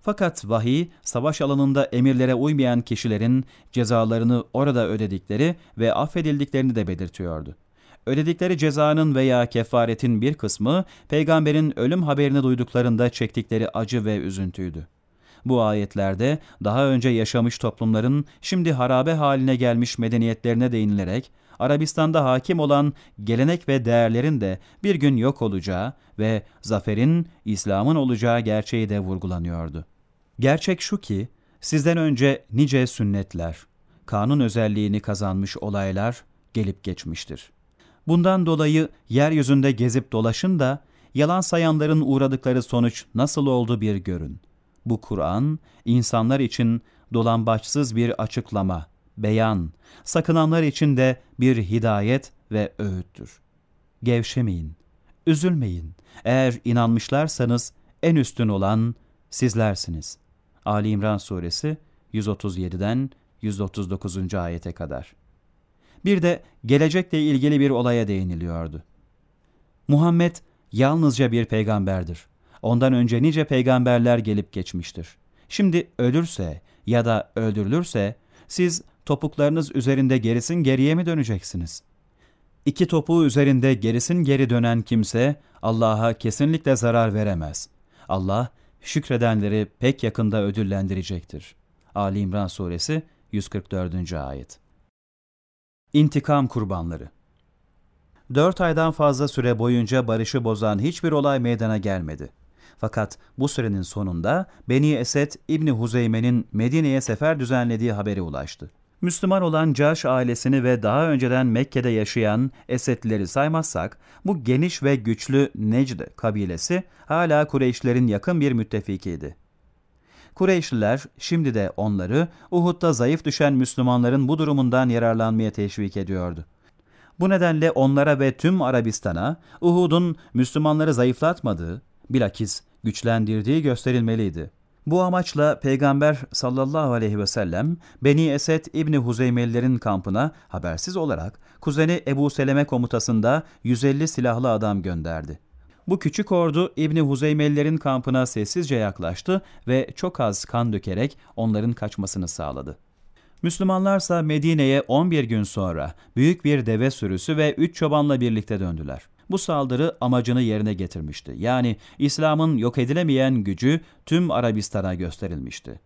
Fakat vahiy, savaş alanında emirlere uymayan kişilerin cezalarını orada ödedikleri ve affedildiklerini de belirtiyordu. Ödedikleri cezanın veya kefaretin bir kısmı, peygamberin ölüm haberini duyduklarında çektikleri acı ve üzüntüydü. Bu ayetlerde daha önce yaşamış toplumların şimdi harabe haline gelmiş medeniyetlerine değinilerek, Arabistan'da hakim olan gelenek ve değerlerin de bir gün yok olacağı ve zaferin İslam'ın olacağı gerçeği de vurgulanıyordu. Gerçek şu ki, sizden önce nice sünnetler, kanun özelliğini kazanmış olaylar gelip geçmiştir. Bundan dolayı yeryüzünde gezip dolaşın da yalan sayanların uğradıkları sonuç nasıl oldu bir görün. Bu Kur'an insanlar için dolambaçsız bir açıklama, beyan, sakınanlar için de bir hidayet ve öğüttür. Gevşemeyin, üzülmeyin. Eğer inanmışlarsanız en üstün olan sizlersiniz. Ali İmran Suresi 137'den 139. ayete kadar. Bir de gelecekle ilgili bir olaya değiniliyordu. Muhammed yalnızca bir peygamberdir. Ondan önce nice peygamberler gelip geçmiştir. Şimdi ölürse ya da öldürülürse siz topuklarınız üzerinde gerisin geriye mi döneceksiniz? İki topuğu üzerinde gerisin geri dönen kimse Allah'a kesinlikle zarar veremez. Allah şükredenleri pek yakında ödüllendirecektir. Ali İmran Suresi 144. Ayet İntikam Kurbanları Dört aydan fazla süre boyunca barışı bozan hiçbir olay meydana gelmedi. Fakat bu sürenin sonunda Beni Esed İbni Huzeyme'nin Medine'ye sefer düzenlediği haberi ulaştı. Müslüman olan Caş ailesini ve daha önceden Mekke'de yaşayan Esedlileri saymazsak, bu geniş ve güçlü Necd kabilesi hala Kureyşlerin yakın bir müttefikiydi. Kureyşliler şimdi de onları Uhud'da zayıf düşen Müslümanların bu durumundan yararlanmaya teşvik ediyordu. Bu nedenle onlara ve tüm Arabistan'a Uhud'un Müslümanları zayıflatmadığı, bilakis güçlendirdiği gösterilmeliydi. Bu amaçla Peygamber sallallahu aleyhi ve sellem Beni Esed İbni Huzeymelilerin kampına habersiz olarak kuzeni Ebu Seleme komutasında 150 silahlı adam gönderdi. Bu küçük ordu İbni Huzeymelilerin kampına sessizce yaklaştı ve çok az kan dökerek onların kaçmasını sağladı. Müslümanlarsa Medine'ye 11 gün sonra büyük bir deve sürüsü ve 3 çobanla birlikte döndüler. Bu saldırı amacını yerine getirmişti. Yani İslam'ın yok edilemeyen gücü tüm Arabistan'a gösterilmişti.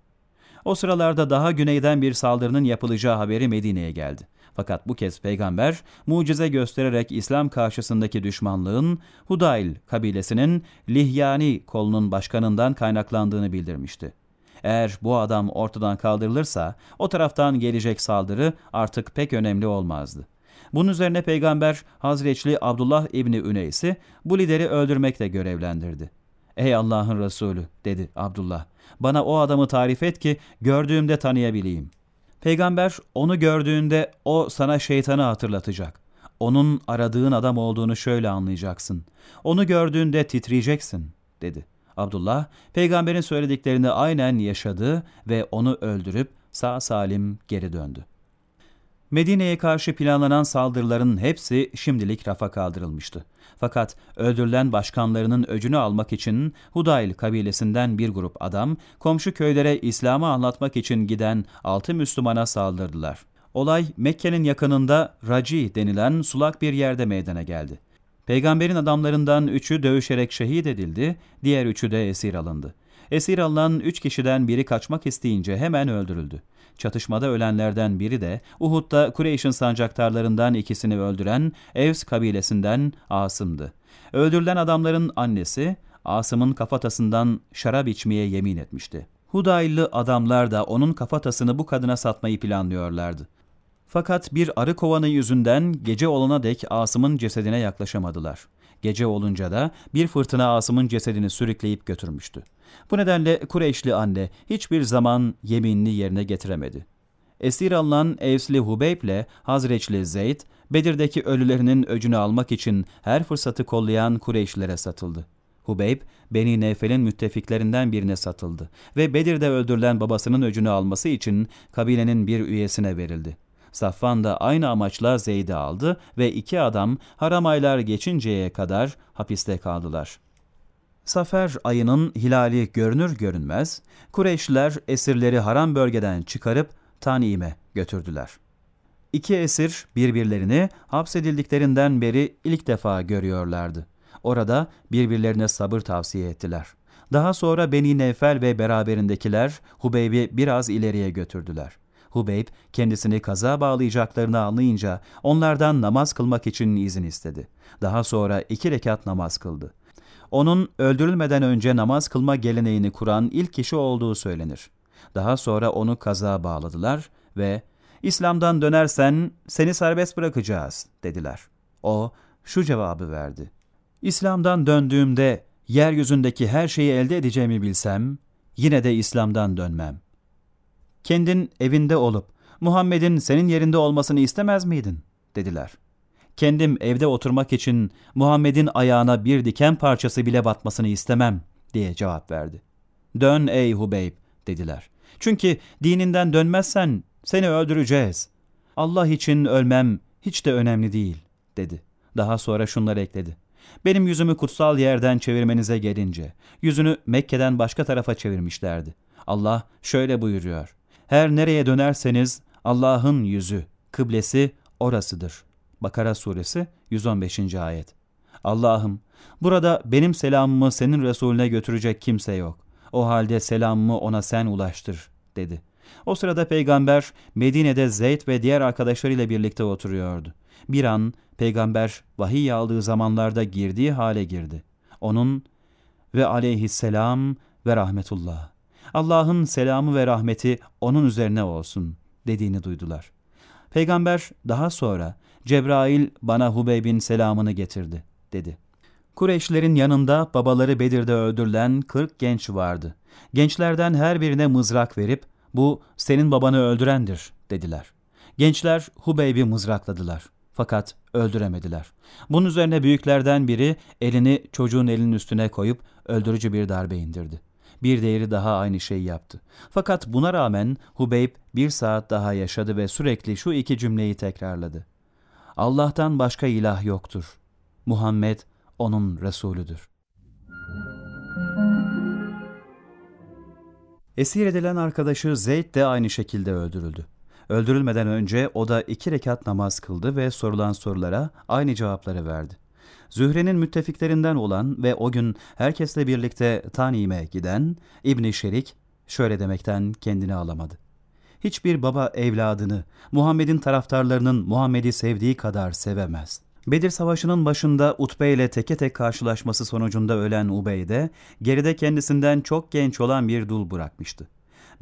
O sıralarda daha güneyden bir saldırının yapılacağı haberi Medine'ye geldi. Fakat bu kez peygamber mucize göstererek İslam karşısındaki düşmanlığın Hudayl kabilesinin Lihyani kolunun başkanından kaynaklandığını bildirmişti. Eğer bu adam ortadan kaldırılırsa o taraftan gelecek saldırı artık pek önemli olmazdı. Bunun üzerine peygamber Hazreçli Abdullah İbni Üneys'i bu lideri öldürmekle görevlendirdi. Ey Allah'ın Resulü dedi Abdullah. Bana o adamı tarif et ki gördüğümde tanıyabileyim. Peygamber onu gördüğünde o sana şeytanı hatırlatacak. Onun aradığın adam olduğunu şöyle anlayacaksın. Onu gördüğünde titriyeceksin dedi. Abdullah peygamberin söylediklerini aynen yaşadı ve onu öldürüp sağ salim geri döndü. Medine'ye karşı planlanan saldırıların hepsi şimdilik rafa kaldırılmıştı. Fakat öldürülen başkanlarının öcünü almak için Hudayl kabilesinden bir grup adam komşu köylere İslam'ı anlatmak için giden altı Müslümana saldırdılar. Olay Mekke'nin yakınında Raci denilen sulak bir yerde meydana geldi. Peygamberin adamlarından üçü dövüşerek şehit edildi, diğer üçü de esir alındı. Esir alınan üç kişiden biri kaçmak isteyince hemen öldürüldü. Çatışmada ölenlerden biri de Uhud'da Kureyş'in sancaktarlarından ikisini öldüren Evs kabilesinden Asım'dı. Öldürülen adamların annesi Asım'ın kafatasından şarap içmeye yemin etmişti. Hudaylı adamlar da onun kafatasını bu kadına satmayı planlıyorlardı. Fakat bir arı kovanı yüzünden gece olana dek Asım'ın cesedine yaklaşamadılar. Gece olunca da bir fırtına Asım'ın cesedini sürükleyip götürmüştü. Bu nedenle Kureyşli anne hiçbir zaman yeminini yerine getiremedi. Esir alınan Evsli Hubeyb ile Hazreçli Zeyd, Bedir'deki ölülerinin öcünü almak için her fırsatı kollayan Kureyşlilere satıldı. Hubeyb, Beni Nefel'in müttefiklerinden birine satıldı ve Bedir'de öldürülen babasının öcünü alması için kabilenin bir üyesine verildi. Safvan da aynı amaçla Zeyd'i aldı ve iki adam haram aylar geçinceye kadar hapiste kaldılar. Safer ayının hilali görünür görünmez, Kureyşliler esirleri haram bölgeden çıkarıp Tanim'e götürdüler. İki esir birbirlerini hapsedildiklerinden beri ilk defa görüyorlardı. Orada birbirlerine sabır tavsiye ettiler. Daha sonra Beni Nefel ve beraberindekiler Hubeyb'i biraz ileriye götürdüler. Hubeyb kendisini kaza bağlayacaklarını anlayınca onlardan namaz kılmak için izin istedi. Daha sonra iki rekat namaz kıldı. Onun öldürülmeden önce namaz kılma geleneğini kuran ilk kişi olduğu söylenir. Daha sonra onu kaza bağladılar ve İslam'dan dönersen seni serbest bırakacağız dediler. O şu cevabı verdi. İslam'dan döndüğümde yeryüzündeki her şeyi elde edeceğimi bilsem yine de İslam'dan dönmem. Kendin evinde olup Muhammed'in senin yerinde olmasını istemez miydin? dediler. Kendim evde oturmak için Muhammed'in ayağına bir diken parçası bile batmasını istemem diye cevap verdi. Dön ey Hubeyb dediler. Çünkü dininden dönmezsen seni öldüreceğiz. Allah için ölmem hiç de önemli değil dedi. Daha sonra şunları ekledi. Benim yüzümü kutsal yerden çevirmenize gelince, yüzünü Mekke'den başka tarafa çevirmişlerdi. Allah şöyle buyuruyor. Her nereye dönerseniz Allah'ın yüzü, kıblesi orasıdır. Bakara suresi 115. ayet. Allah'ım burada benim selamımı senin Resulüne götürecek kimse yok. O halde selamımı ona sen ulaştır dedi. O sırada peygamber Medine'de Zeyd ve diğer arkadaşlarıyla birlikte oturuyordu. Bir an peygamber vahiy aldığı zamanlarda girdiği hale girdi. Onun ve aleyhisselam ve rahmetullah. Allah'ın selamı ve rahmeti onun üzerine olsun dediğini duydular. Peygamber daha sonra Cebrail bana Hubeyb'in selamını getirdi dedi. Kureyşlerin yanında babaları Bedir'de öldürülen 40 genç vardı. Gençlerden her birine mızrak verip bu senin babanı öldürendir dediler. Gençler Hubeyb'i mızrakladılar fakat öldüremediler. Bunun üzerine büyüklerden biri elini çocuğun elinin üstüne koyup öldürücü bir darbe indirdi. Bir değeri daha aynı şeyi yaptı. Fakat buna rağmen Hubeyb bir saat daha yaşadı ve sürekli şu iki cümleyi tekrarladı. Allah'tan başka ilah yoktur. Muhammed onun Resulüdür. Esir edilen arkadaşı Zeyd de aynı şekilde öldürüldü. Öldürülmeden önce o da iki rekat namaz kıldı ve sorulan sorulara aynı cevapları verdi. Zühre'nin müttefiklerinden olan ve o gün herkesle birlikte Tanim'e giden İbni Şerik şöyle demekten kendini alamadı. Hiçbir baba evladını Muhammed'in taraftarlarının Muhammed'i sevdiği kadar sevemez. Bedir Savaşı'nın başında Utbe ile teke tek karşılaşması sonucunda ölen Ubeyde, geride kendisinden çok genç olan bir dul bırakmıştı.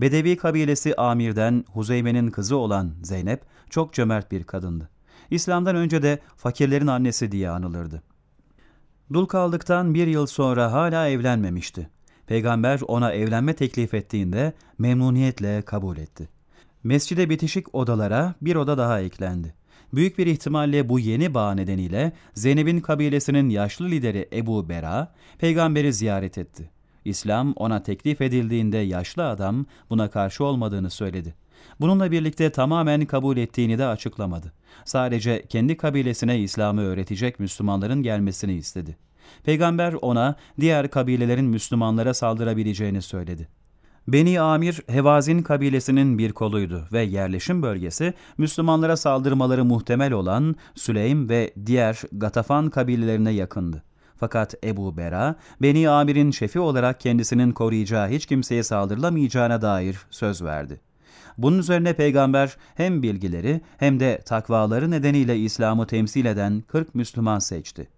Bedevi kabilesi Amir'den Huzeyme'nin kızı olan Zeynep çok cömert bir kadındı. İslam'dan önce de fakirlerin annesi diye anılırdı. Dul kaldıktan bir yıl sonra hala evlenmemişti. Peygamber ona evlenme teklif ettiğinde memnuniyetle kabul etti. Mescide bitişik odalara bir oda daha eklendi. Büyük bir ihtimalle bu yeni bağ nedeniyle Zeynep'in kabilesinin yaşlı lideri Ebu Bera, peygamberi ziyaret etti. İslam ona teklif edildiğinde yaşlı adam buna karşı olmadığını söyledi. Bununla birlikte tamamen kabul ettiğini de açıklamadı. Sadece kendi kabilesine İslam'ı öğretecek Müslümanların gelmesini istedi. Peygamber ona diğer kabilelerin Müslümanlara saldırabileceğini söyledi. Beni Amir, Hevazin kabilesinin bir koluydu ve yerleşim bölgesi Müslümanlara saldırmaları muhtemel olan Süleym ve diğer Gatafan kabilelerine yakındı. Fakat Ebu Bera, Beni Amir'in şefi olarak kendisinin koruyacağı hiç kimseye saldırılamayacağına dair söz verdi. Bunun üzerine peygamber hem bilgileri hem de takvaları nedeniyle İslam'ı temsil eden 40 Müslüman seçti.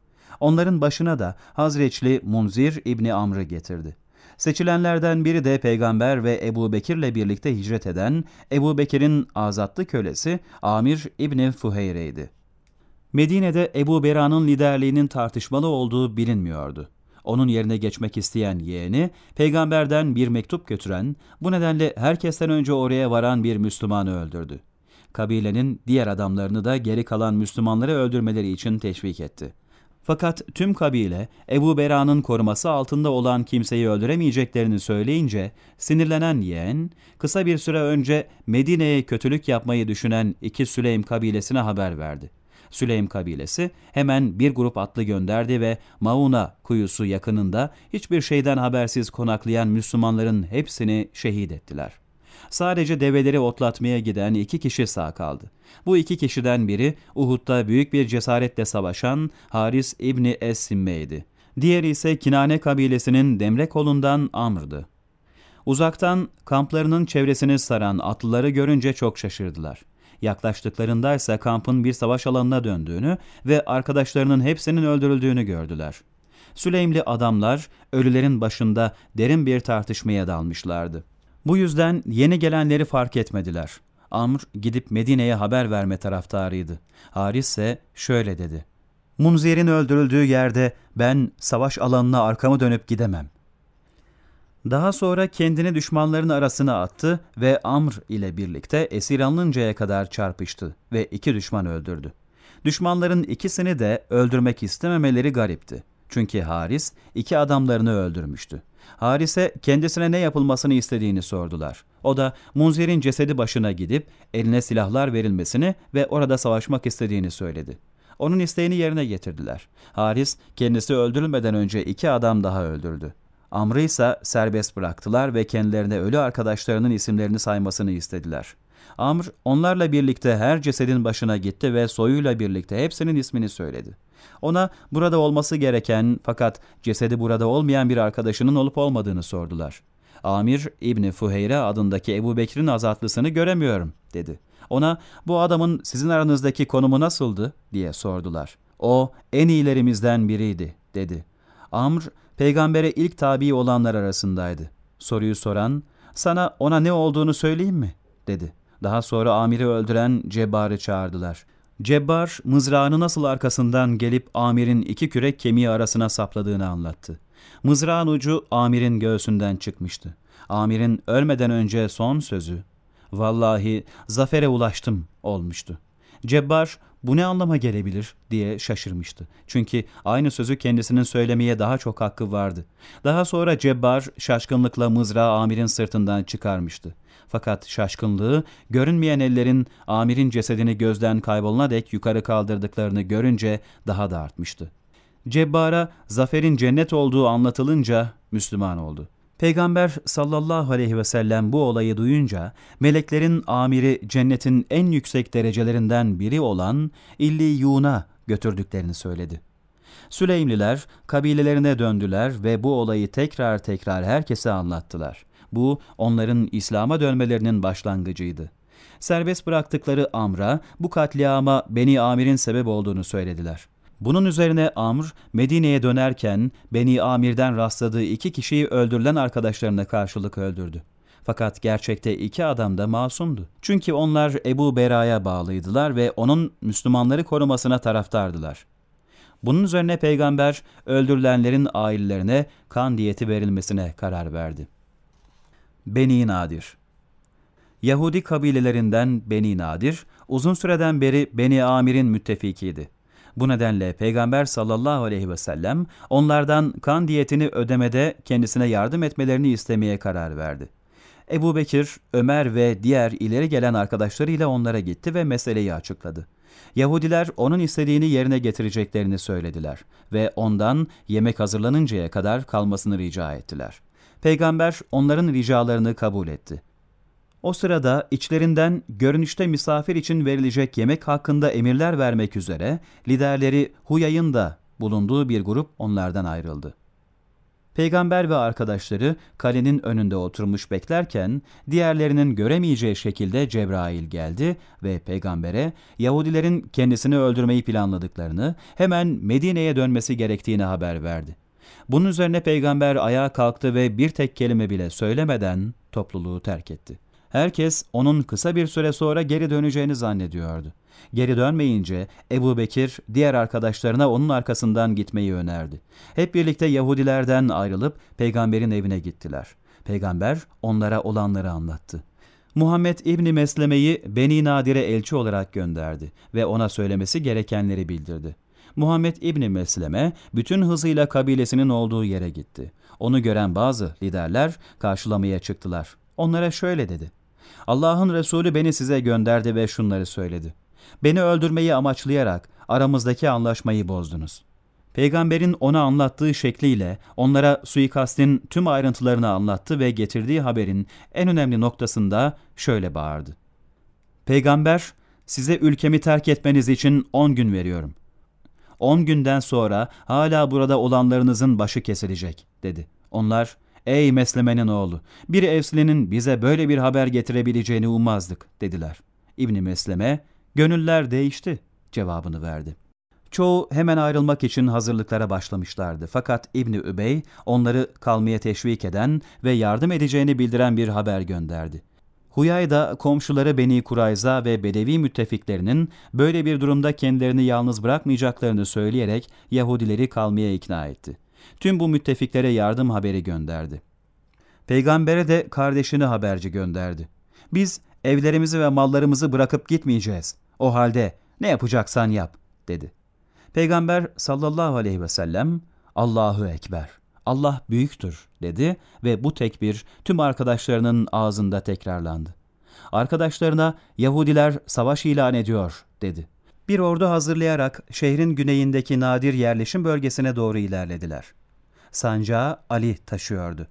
Onların başına da Hazreçli Munzir İbni Amr'ı getirdi. Seçilenlerden biri de Peygamber ve Ebu Bekir'le birlikte hicret eden Ebu Bekir'in azatlı kölesi Amir İbni Fuheyre'ydi. Medine'de Ebu Bera'nın liderliğinin tartışmalı olduğu bilinmiyordu. Onun yerine geçmek isteyen yeğeni, peygamberden bir mektup götüren, bu nedenle herkesten önce oraya varan bir Müslümanı öldürdü. Kabilenin diğer adamlarını da geri kalan Müslümanları öldürmeleri için teşvik etti. Fakat tüm kabile Ebu Bera'nın koruması altında olan kimseyi öldüremeyeceklerini söyleyince sinirlenen yeğen kısa bir süre önce Medine'ye kötülük yapmayı düşünen iki Süleym kabilesine haber verdi. Süleym kabilesi hemen bir grup atlı gönderdi ve Mauna kuyusu yakınında hiçbir şeyden habersiz konaklayan Müslümanların hepsini şehit ettiler. Sadece develeri otlatmaya giden iki kişi sağ kaldı. Bu iki kişiden biri Uhud'da büyük bir cesaretle savaşan Haris İbni Es-Simme'ydi. Diğeri ise Kinane kabilesinin Demre kolundan Amr'dı. Uzaktan kamplarının çevresini saran atlıları görünce çok şaşırdılar. Yaklaştıklarında ise kampın bir savaş alanına döndüğünü ve arkadaşlarının hepsinin öldürüldüğünü gördüler. Süleymli adamlar ölülerin başında derin bir tartışmaya dalmışlardı. Bu yüzden yeni gelenleri fark etmediler. Amr gidip Medine'ye haber verme taraftarıydı. Haris ise şöyle dedi. Munzir'in öldürüldüğü yerde ben savaş alanına arkamı dönüp gidemem. Daha sonra kendini düşmanların arasına attı ve Amr ile birlikte esir alınıncaya kadar çarpıştı ve iki düşman öldürdü. Düşmanların ikisini de öldürmek istememeleri garipti. Çünkü Haris iki adamlarını öldürmüştü. Haris'e kendisine ne yapılmasını istediğini sordular. O da Munzir'in cesedi başına gidip eline silahlar verilmesini ve orada savaşmak istediğini söyledi. Onun isteğini yerine getirdiler. Haris kendisi öldürülmeden önce iki adam daha öldürdü. Amr'ı ise serbest bıraktılar ve kendilerine ölü arkadaşlarının isimlerini saymasını istediler. Amr onlarla birlikte her cesedin başına gitti ve soyuyla birlikte hepsinin ismini söyledi. Ona burada olması gereken fakat cesedi burada olmayan bir arkadaşının olup olmadığını sordular. Amir İbni Fuheyre adındaki Ebu Bekir'in azatlısını göremiyorum dedi. Ona bu adamın sizin aranızdaki konumu nasıldı diye sordular. O en iyilerimizden biriydi dedi. Amr peygambere ilk tabi olanlar arasındaydı. Soruyu soran, sana ona ne olduğunu söyleyeyim mi? dedi. Daha sonra amiri öldüren Cebbar'ı çağırdılar. Cebbar, mızrağını nasıl arkasından gelip amirin iki kürek kemiği arasına sapladığını anlattı. Mızrağın ucu amirin göğsünden çıkmıştı. Amirin ölmeden önce son sözü, vallahi zafere ulaştım olmuştu. Cebbar bu ne anlama gelebilir diye şaşırmıştı. Çünkü aynı sözü kendisinin söylemeye daha çok hakkı vardı. Daha sonra Cebbar şaşkınlıkla mızrağı amirin sırtından çıkarmıştı. Fakat şaşkınlığı görünmeyen ellerin amirin cesedini gözden kaybolana dek yukarı kaldırdıklarını görünce daha da artmıştı. Cebbar'a zaferin cennet olduğu anlatılınca Müslüman oldu. Peygamber sallallahu aleyhi ve sellem bu olayı duyunca meleklerin amiri cennetin en yüksek derecelerinden biri olan İlliyun'a götürdüklerini söyledi. Süleymliler kabilelerine döndüler ve bu olayı tekrar tekrar herkese anlattılar. Bu onların İslam'a dönmelerinin başlangıcıydı. Serbest bıraktıkları Amr'a bu katliama Beni Amir'in sebep olduğunu söylediler. Bunun üzerine Amr, Medine'ye dönerken Beni Amir'den rastladığı iki kişiyi öldürülen arkadaşlarına karşılık öldürdü. Fakat gerçekte iki adam da masumdu. Çünkü onlar Ebu Bera'ya bağlıydılar ve onun Müslümanları korumasına taraftardılar. Bunun üzerine peygamber öldürülenlerin ailelerine kan diyeti verilmesine karar verdi. Beni Nadir Yahudi kabilelerinden Beni Nadir, uzun süreden beri Beni Amir'in müttefikiydi. Bu nedenle Peygamber sallallahu aleyhi ve sellem onlardan kan diyetini ödemede kendisine yardım etmelerini istemeye karar verdi. Ebu Bekir, Ömer ve diğer ileri gelen arkadaşlarıyla onlara gitti ve meseleyi açıkladı. Yahudiler onun istediğini yerine getireceklerini söylediler ve ondan yemek hazırlanıncaya kadar kalmasını rica ettiler. Peygamber onların ricalarını kabul etti. O sırada içlerinden görünüşte misafir için verilecek yemek hakkında emirler vermek üzere liderleri Huyay'ın da bulunduğu bir grup onlardan ayrıldı. Peygamber ve arkadaşları kalenin önünde oturmuş beklerken diğerlerinin göremeyeceği şekilde Cebrail geldi ve peygambere Yahudilerin kendisini öldürmeyi planladıklarını, hemen Medine'ye dönmesi gerektiğini haber verdi. Bunun üzerine peygamber ayağa kalktı ve bir tek kelime bile söylemeden topluluğu terk etti. Herkes onun kısa bir süre sonra geri döneceğini zannediyordu. Geri dönmeyince Ebu Bekir diğer arkadaşlarına onun arkasından gitmeyi önerdi. Hep birlikte Yahudilerden ayrılıp peygamberin evine gittiler. Peygamber onlara olanları anlattı. Muhammed İbni Mesleme'yi Beni Nadir'e elçi olarak gönderdi ve ona söylemesi gerekenleri bildirdi. Muhammed İbni Mesleme bütün hızıyla kabilesinin olduğu yere gitti. Onu gören bazı liderler karşılamaya çıktılar. Onlara şöyle dedi. Allah'ın Resulü beni size gönderdi ve şunları söyledi. Beni öldürmeyi amaçlayarak aramızdaki anlaşmayı bozdunuz. Peygamberin ona anlattığı şekliyle onlara suikastin tüm ayrıntılarını anlattı ve getirdiği haberin en önemli noktasında şöyle bağırdı. Peygamber, size ülkemi terk etmeniz için on gün veriyorum. On günden sonra hala burada olanlarınızın başı kesilecek, dedi. Onlar, ey Mesleme'nin oğlu, bir evslinin bize böyle bir haber getirebileceğini ummazdık, dediler. İbni Mesleme, Gönüller değişti cevabını verdi. Çoğu hemen ayrılmak için hazırlıklara başlamışlardı. Fakat İbni Übey onları kalmaya teşvik eden ve yardım edeceğini bildiren bir haber gönderdi. Huyay da komşuları Beni Kurayza ve Bedevi müttefiklerinin böyle bir durumda kendilerini yalnız bırakmayacaklarını söyleyerek Yahudileri kalmaya ikna etti. Tüm bu müttefiklere yardım haberi gönderdi. Peygambere de kardeşini haberci gönderdi. Biz evlerimizi ve mallarımızı bırakıp gitmeyeceğiz. O halde ne yapacaksan yap dedi. Peygamber sallallahu aleyhi ve sellem Allahu Ekber, Allah büyüktür dedi ve bu tekbir tüm arkadaşlarının ağzında tekrarlandı. Arkadaşlarına Yahudiler savaş ilan ediyor dedi. Bir ordu hazırlayarak şehrin güneyindeki nadir yerleşim bölgesine doğru ilerlediler. Sancağı Ali taşıyordu.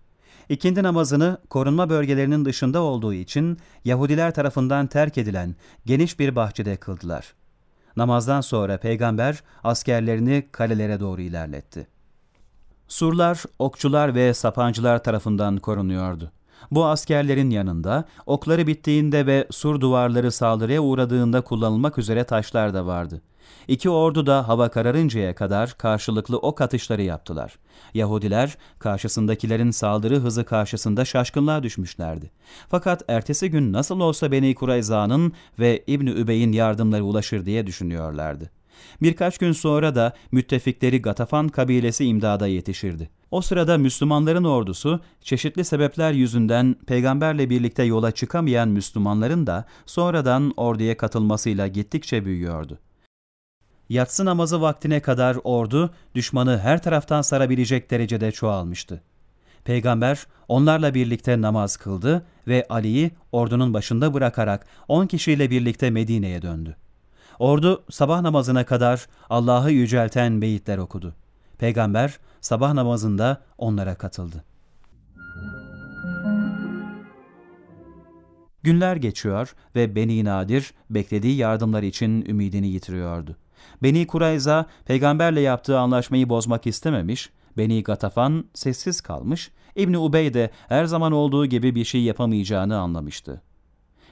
İkindi namazını korunma bölgelerinin dışında olduğu için Yahudiler tarafından terk edilen geniş bir bahçede kıldılar. Namazdan sonra peygamber askerlerini kalelere doğru ilerletti. Surlar, okçular ve sapancılar tarafından korunuyordu. Bu askerlerin yanında okları bittiğinde ve sur duvarları saldırıya uğradığında kullanılmak üzere taşlar da vardı. İki ordu da hava kararıncaya kadar karşılıklı ok atışları yaptılar. Yahudiler karşısındakilerin saldırı hızı karşısında şaşkınlığa düşmüşlerdi. Fakat ertesi gün nasıl olsa Beni Kurayza'nın ve İbni Übey'in yardımları ulaşır diye düşünüyorlardı. Birkaç gün sonra da müttefikleri Gatafan kabilesi imdada yetişirdi. O sırada Müslümanların ordusu çeşitli sebepler yüzünden peygamberle birlikte yola çıkamayan Müslümanların da sonradan orduya katılmasıyla gittikçe büyüyordu. Yatsı namazı vaktine kadar ordu düşmanı her taraftan sarabilecek derecede çoğalmıştı. Peygamber onlarla birlikte namaz kıldı ve Ali'yi ordunun başında bırakarak 10 kişiyle birlikte Medine'ye döndü. Ordu sabah namazına kadar Allah'ı yücelten beyitler okudu. Peygamber sabah namazında onlara katıldı. Günler geçiyor ve Beni Nadir beklediği yardımlar için ümidini yitiriyordu. Beni Kurayza peygamberle yaptığı anlaşmayı bozmak istememiş, Beni Gatafan sessiz kalmış, İbni Ubey de her zaman olduğu gibi bir şey yapamayacağını anlamıştı.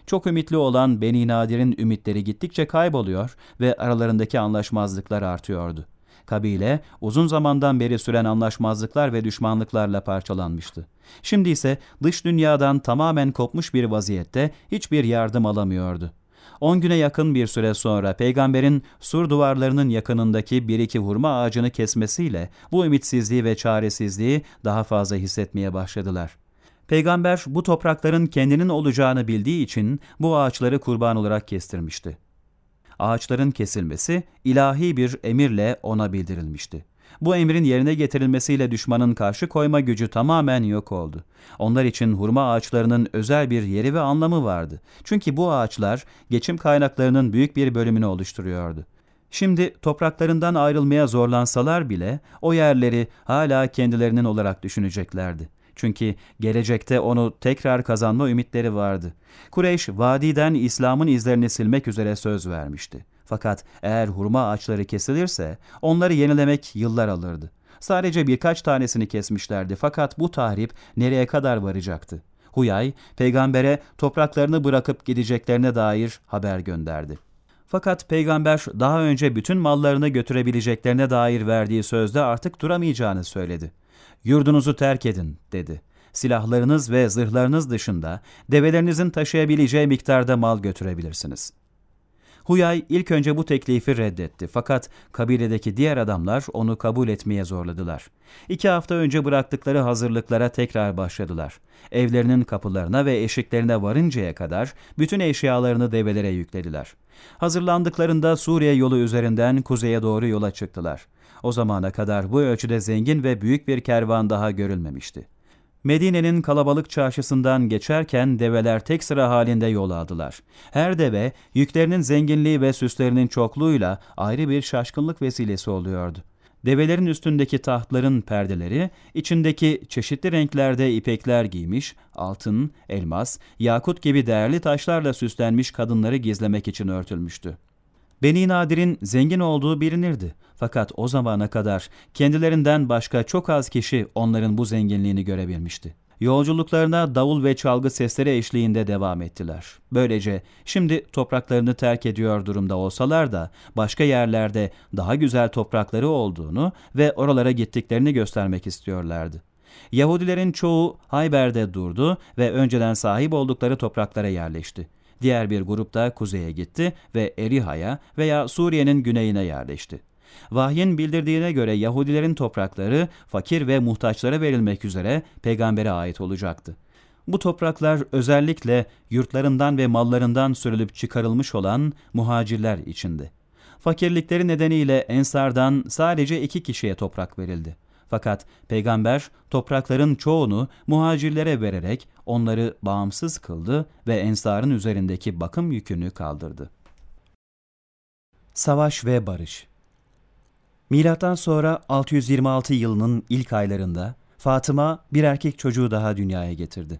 Çok ümitli olan Beni Nadir'in ümitleri gittikçe kayboluyor ve aralarındaki anlaşmazlıklar artıyordu. Kabile uzun zamandan beri süren anlaşmazlıklar ve düşmanlıklarla parçalanmıştı. Şimdi ise dış dünyadan tamamen kopmuş bir vaziyette hiçbir yardım alamıyordu. 10 güne yakın bir süre sonra peygamberin sur duvarlarının yakınındaki bir iki hurma ağacını kesmesiyle bu ümitsizliği ve çaresizliği daha fazla hissetmeye başladılar. Peygamber bu toprakların kendinin olacağını bildiği için bu ağaçları kurban olarak kestirmişti. Ağaçların kesilmesi ilahi bir emirle ona bildirilmişti. Bu emrin yerine getirilmesiyle düşmanın karşı koyma gücü tamamen yok oldu. Onlar için hurma ağaçlarının özel bir yeri ve anlamı vardı. Çünkü bu ağaçlar geçim kaynaklarının büyük bir bölümünü oluşturuyordu. Şimdi topraklarından ayrılmaya zorlansalar bile o yerleri hala kendilerinin olarak düşüneceklerdi. Çünkü gelecekte onu tekrar kazanma ümitleri vardı. Kureyş vadiden İslam'ın izlerini silmek üzere söz vermişti. Fakat eğer hurma ağaçları kesilirse onları yenilemek yıllar alırdı. Sadece birkaç tanesini kesmişlerdi fakat bu tahrip nereye kadar varacaktı? Huyay, peygambere topraklarını bırakıp gideceklerine dair haber gönderdi. Fakat peygamber daha önce bütün mallarını götürebileceklerine dair verdiği sözde artık duramayacağını söyledi. Yurdunuzu terk edin dedi. Silahlarınız ve zırhlarınız dışında develerinizin taşıyabileceği miktarda mal götürebilirsiniz.'' Huyay ilk önce bu teklifi reddetti fakat kabiledeki diğer adamlar onu kabul etmeye zorladılar. İki hafta önce bıraktıkları hazırlıklara tekrar başladılar. Evlerinin kapılarına ve eşiklerine varıncaya kadar bütün eşyalarını develere yüklediler. Hazırlandıklarında Suriye yolu üzerinden kuzeye doğru yola çıktılar. O zamana kadar bu ölçüde zengin ve büyük bir kervan daha görülmemişti. Medine'nin kalabalık çarşısından geçerken develer tek sıra halinde yol aldılar. Her deve yüklerinin zenginliği ve süslerinin çokluğuyla ayrı bir şaşkınlık vesilesi oluyordu. Develerin üstündeki tahtların perdeleri, içindeki çeşitli renklerde ipekler giymiş, altın, elmas, yakut gibi değerli taşlarla süslenmiş kadınları gizlemek için örtülmüştü. Beni Nadir'in zengin olduğu bilinirdi. Fakat o zamana kadar kendilerinden başka çok az kişi onların bu zenginliğini görebilmişti. Yolculuklarına davul ve çalgı sesleri eşliğinde devam ettiler. Böylece şimdi topraklarını terk ediyor durumda olsalar da başka yerlerde daha güzel toprakları olduğunu ve oralara gittiklerini göstermek istiyorlardı. Yahudilerin çoğu Hayber'de durdu ve önceden sahip oldukları topraklara yerleşti. Diğer bir grup da kuzeye gitti ve Eriha'ya veya Suriye'nin güneyine yerleşti. Vahyin bildirdiğine göre Yahudilerin toprakları fakir ve muhtaçlara verilmek üzere peygambere ait olacaktı. Bu topraklar özellikle yurtlarından ve mallarından sürülüp çıkarılmış olan muhacirler içindi. Fakirlikleri nedeniyle Ensar'dan sadece iki kişiye toprak verildi. Fakat peygamber toprakların çoğunu muhacirlere vererek onları bağımsız kıldı ve ensarın üzerindeki bakım yükünü kaldırdı. Savaş ve Barış Milattan sonra 626 yılının ilk aylarında Fatıma bir erkek çocuğu daha dünyaya getirdi.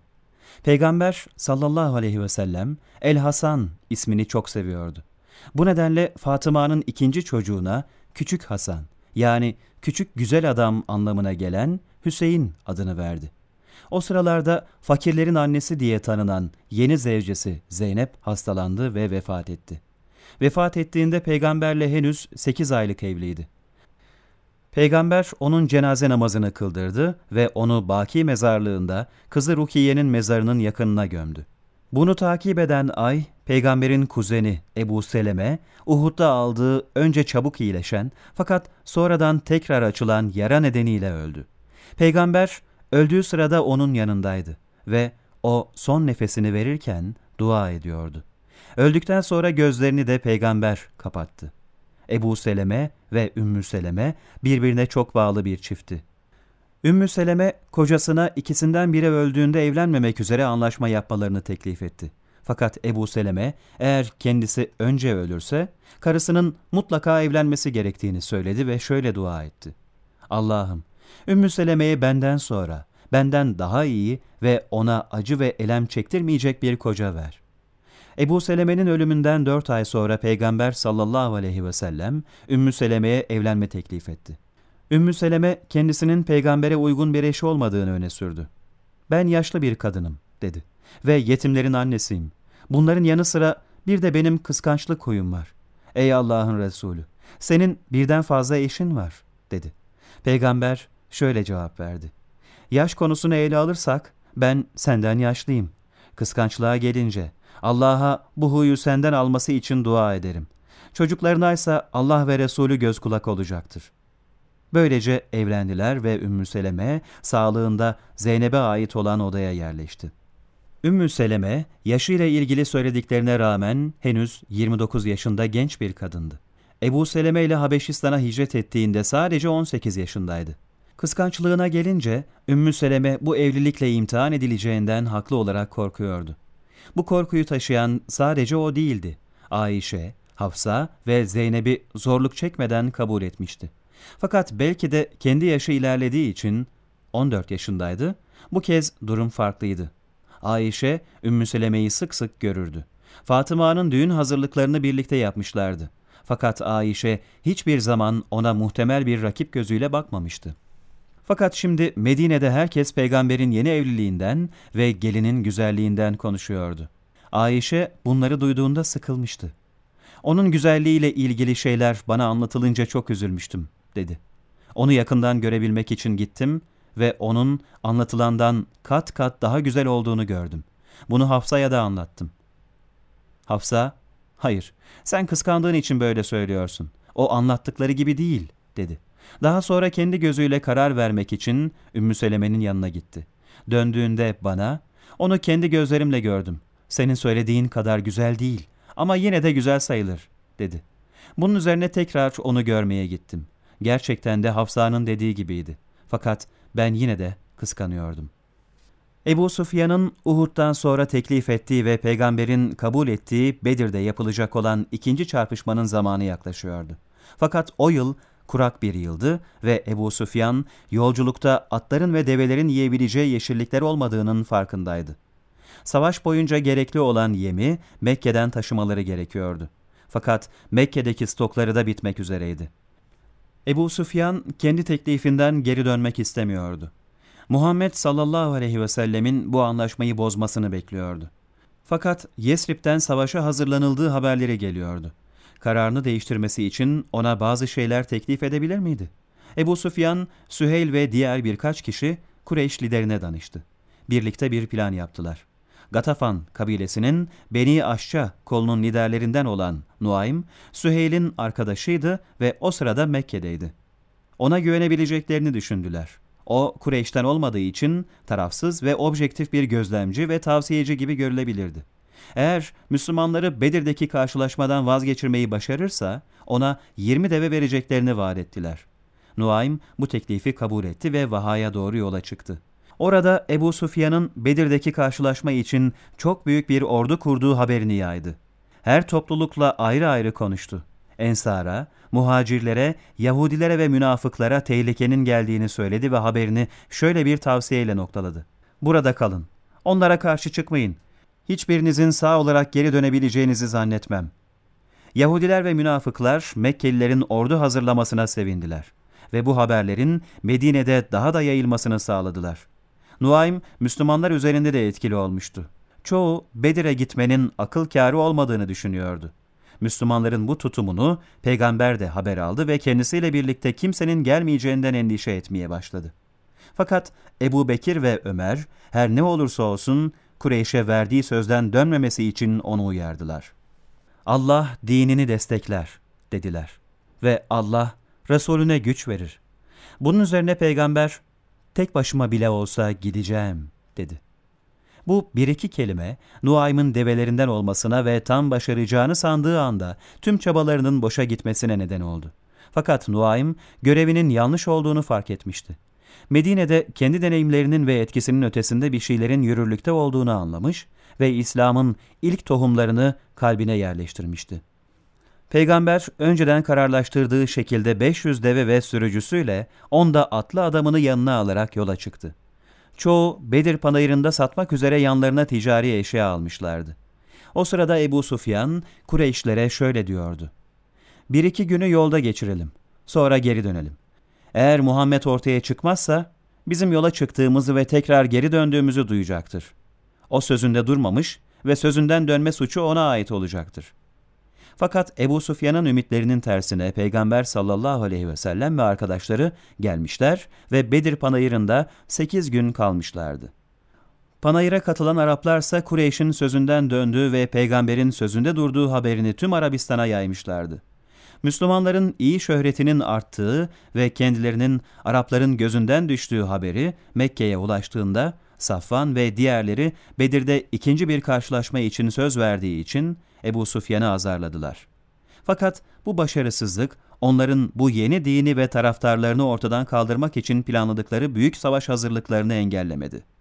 Peygamber sallallahu aleyhi ve sellem El Hasan ismini çok seviyordu. Bu nedenle Fatıma'nın ikinci çocuğuna Küçük Hasan yani küçük güzel adam anlamına gelen Hüseyin adını verdi. O sıralarda fakirlerin annesi diye tanınan yeni zevcesi Zeynep hastalandı ve vefat etti. Vefat ettiğinde peygamberle henüz 8 aylık evliydi. Peygamber onun cenaze namazını kıldırdı ve onu Baki mezarlığında kızı Rukiye'nin mezarının yakınına gömdü. Bunu takip eden ay, peygamberin kuzeni Ebu Seleme, Uhud'da aldığı önce çabuk iyileşen fakat sonradan tekrar açılan yara nedeniyle öldü. Peygamber öldüğü sırada onun yanındaydı ve o son nefesini verirken dua ediyordu. Öldükten sonra gözlerini de peygamber kapattı. Ebu Seleme ve Ümmü Seleme birbirine çok bağlı bir çiftti. Ümmü Seleme kocasına ikisinden biri öldüğünde evlenmemek üzere anlaşma yapmalarını teklif etti. Fakat Ebu Seleme eğer kendisi önce ölürse karısının mutlaka evlenmesi gerektiğini söyledi ve şöyle dua etti. Allah'ım Ümmü Seleme'yi benden sonra, benden daha iyi ve ona acı ve elem çektirmeyecek bir koca ver. Ebu Seleme'nin ölümünden dört ay sonra Peygamber sallallahu aleyhi ve sellem Ümmü Seleme'ye evlenme teklif etti. Ümmü Seleme kendisinin peygambere uygun bir eşi olmadığını öne sürdü. Ben yaşlı bir kadınım dedi ve yetimlerin annesiyim. Bunların yanı sıra bir de benim kıskançlık huyum var. Ey Allah'ın Resulü senin birden fazla eşin var dedi. Peygamber şöyle cevap verdi. Yaş konusunu ele alırsak ben senden yaşlıyım. Kıskançlığa gelince Allah'a bu huyu senden alması için dua ederim. Çocuklarına ise Allah ve Resulü göz kulak olacaktır.'' Böylece evlendiler ve Ümmü Seleme sağlığında Zeynep'e ait olan odaya yerleşti. Ümmü Seleme yaşıyla ilgili söylediklerine rağmen henüz 29 yaşında genç bir kadındı. Ebu Seleme ile Habeşistan'a hicret ettiğinde sadece 18 yaşındaydı. Kıskançlığına gelince Ümmü Seleme bu evlilikle imtihan edileceğinden haklı olarak korkuyordu. Bu korkuyu taşıyan sadece o değildi. Ayşe, Hafsa ve Zeynep'i zorluk çekmeden kabul etmişti. Fakat belki de kendi yaşı ilerlediği için 14 yaşındaydı. Bu kez durum farklıydı. Ayşe, Ümmü Seleme'yi sık sık görürdü. Fatıma'nın düğün hazırlıklarını birlikte yapmışlardı. Fakat Ayşe hiçbir zaman ona muhtemel bir rakip gözüyle bakmamıştı. Fakat şimdi Medine'de herkes peygamberin yeni evliliğinden ve gelinin güzelliğinden konuşuyordu. Ayşe bunları duyduğunda sıkılmıştı. Onun güzelliğiyle ilgili şeyler bana anlatılınca çok üzülmüştüm, dedi. Onu yakından görebilmek için gittim ve onun anlatılandan kat kat daha güzel olduğunu gördüm. Bunu Hafsa'ya da anlattım. Hafsa, hayır, sen kıskandığın için böyle söylüyorsun. O anlattıkları gibi değil, dedi. Daha sonra kendi gözüyle karar vermek için Ümmü Seleme'nin yanına gitti. Döndüğünde bana, onu kendi gözlerimle gördüm. Senin söylediğin kadar güzel değil ama yine de güzel sayılır, dedi. Bunun üzerine tekrar onu görmeye gittim. Gerçekten de Hafsa'nın dediği gibiydi. Fakat ben yine de kıskanıyordum. Ebu Sufyan'ın Uhud'dan sonra teklif ettiği ve peygamberin kabul ettiği Bedir'de yapılacak olan ikinci çarpışmanın zamanı yaklaşıyordu. Fakat o yıl kurak bir yıldı ve Ebu Sufyan yolculukta atların ve develerin yiyebileceği yeşillikler olmadığının farkındaydı. Savaş boyunca gerekli olan yemi Mekke'den taşımaları gerekiyordu. Fakat Mekke'deki stokları da bitmek üzereydi. Ebu Sufyan kendi teklifinden geri dönmek istemiyordu. Muhammed sallallahu aleyhi ve sellemin bu anlaşmayı bozmasını bekliyordu. Fakat Yesrib'den savaşa hazırlanıldığı haberleri geliyordu. Kararını değiştirmesi için ona bazı şeyler teklif edebilir miydi? Ebu Sufyan, Süheyl ve diğer birkaç kişi Kureyş liderine danıştı. Birlikte bir plan yaptılar. Gatafan kabilesinin Beni Aşça kolunun liderlerinden olan Nuaym, Süheyl'in arkadaşıydı ve o sırada Mekke'deydi. Ona güvenebileceklerini düşündüler. O Kureyş'ten olmadığı için tarafsız ve objektif bir gözlemci ve tavsiyeci gibi görülebilirdi. Eğer Müslümanları Bedir'deki karşılaşmadan vazgeçirmeyi başarırsa ona 20 deve vereceklerini vaat ettiler. Nuaym bu teklifi kabul etti ve Vaha'ya doğru yola çıktı. Orada Ebu Sufyan'ın Bedir'deki karşılaşma için çok büyük bir ordu kurduğu haberini yaydı. Her toplulukla ayrı ayrı konuştu. Ensara, muhacirlere, Yahudilere ve münafıklara tehlikenin geldiğini söyledi ve haberini şöyle bir tavsiyeyle noktaladı. Burada kalın. Onlara karşı çıkmayın. Hiçbirinizin sağ olarak geri dönebileceğinizi zannetmem. Yahudiler ve münafıklar Mekkelilerin ordu hazırlamasına sevindiler ve bu haberlerin Medine'de daha da yayılmasını sağladılar. Nuaym, Müslümanlar üzerinde de etkili olmuştu. Çoğu Bedir'e gitmenin akıl kârı olmadığını düşünüyordu. Müslümanların bu tutumunu peygamber de haber aldı ve kendisiyle birlikte kimsenin gelmeyeceğinden endişe etmeye başladı. Fakat Ebu Bekir ve Ömer her ne olursa olsun Kureyş'e verdiği sözden dönmemesi için onu uyardılar. Allah dinini destekler dediler ve Allah Resulüne güç verir. Bunun üzerine peygamber tek başıma bile olsa gideceğim dedi. Bu bir iki kelime Nuaym'ın develerinden olmasına ve tam başaracağını sandığı anda tüm çabalarının boşa gitmesine neden oldu. Fakat Nuaym görevinin yanlış olduğunu fark etmişti. Medine'de kendi deneyimlerinin ve etkisinin ötesinde bir şeylerin yürürlükte olduğunu anlamış ve İslam'ın ilk tohumlarını kalbine yerleştirmişti. Peygamber önceden kararlaştırdığı şekilde 500 deve ve sürücüsüyle onda atlı adamını yanına alarak yola çıktı. Çoğu Bedir panayırında satmak üzere yanlarına ticari eşya almışlardı. O sırada Ebu Sufyan Kureyşlere şöyle diyordu. Bir iki günü yolda geçirelim. Sonra geri dönelim. Eğer Muhammed ortaya çıkmazsa bizim yola çıktığımızı ve tekrar geri döndüğümüzü duyacaktır. O sözünde durmamış ve sözünden dönme suçu ona ait olacaktır.'' Fakat Ebu Sufyan'ın ümitlerinin tersine Peygamber sallallahu aleyhi ve sellem ve arkadaşları gelmişler ve Bedir panayırında sekiz gün kalmışlardı. Panayıra katılan Araplarsa Kureyş'in sözünden döndüğü ve peygamberin sözünde durduğu haberini tüm Arabistan'a yaymışlardı. Müslümanların iyi şöhretinin arttığı ve kendilerinin Arapların gözünden düştüğü haberi Mekke'ye ulaştığında Safvan ve diğerleri Bedir'de ikinci bir karşılaşma için söz verdiği için Ebu Sufyan'ı azarladılar. Fakat bu başarısızlık onların bu yeni dini ve taraftarlarını ortadan kaldırmak için planladıkları büyük savaş hazırlıklarını engellemedi.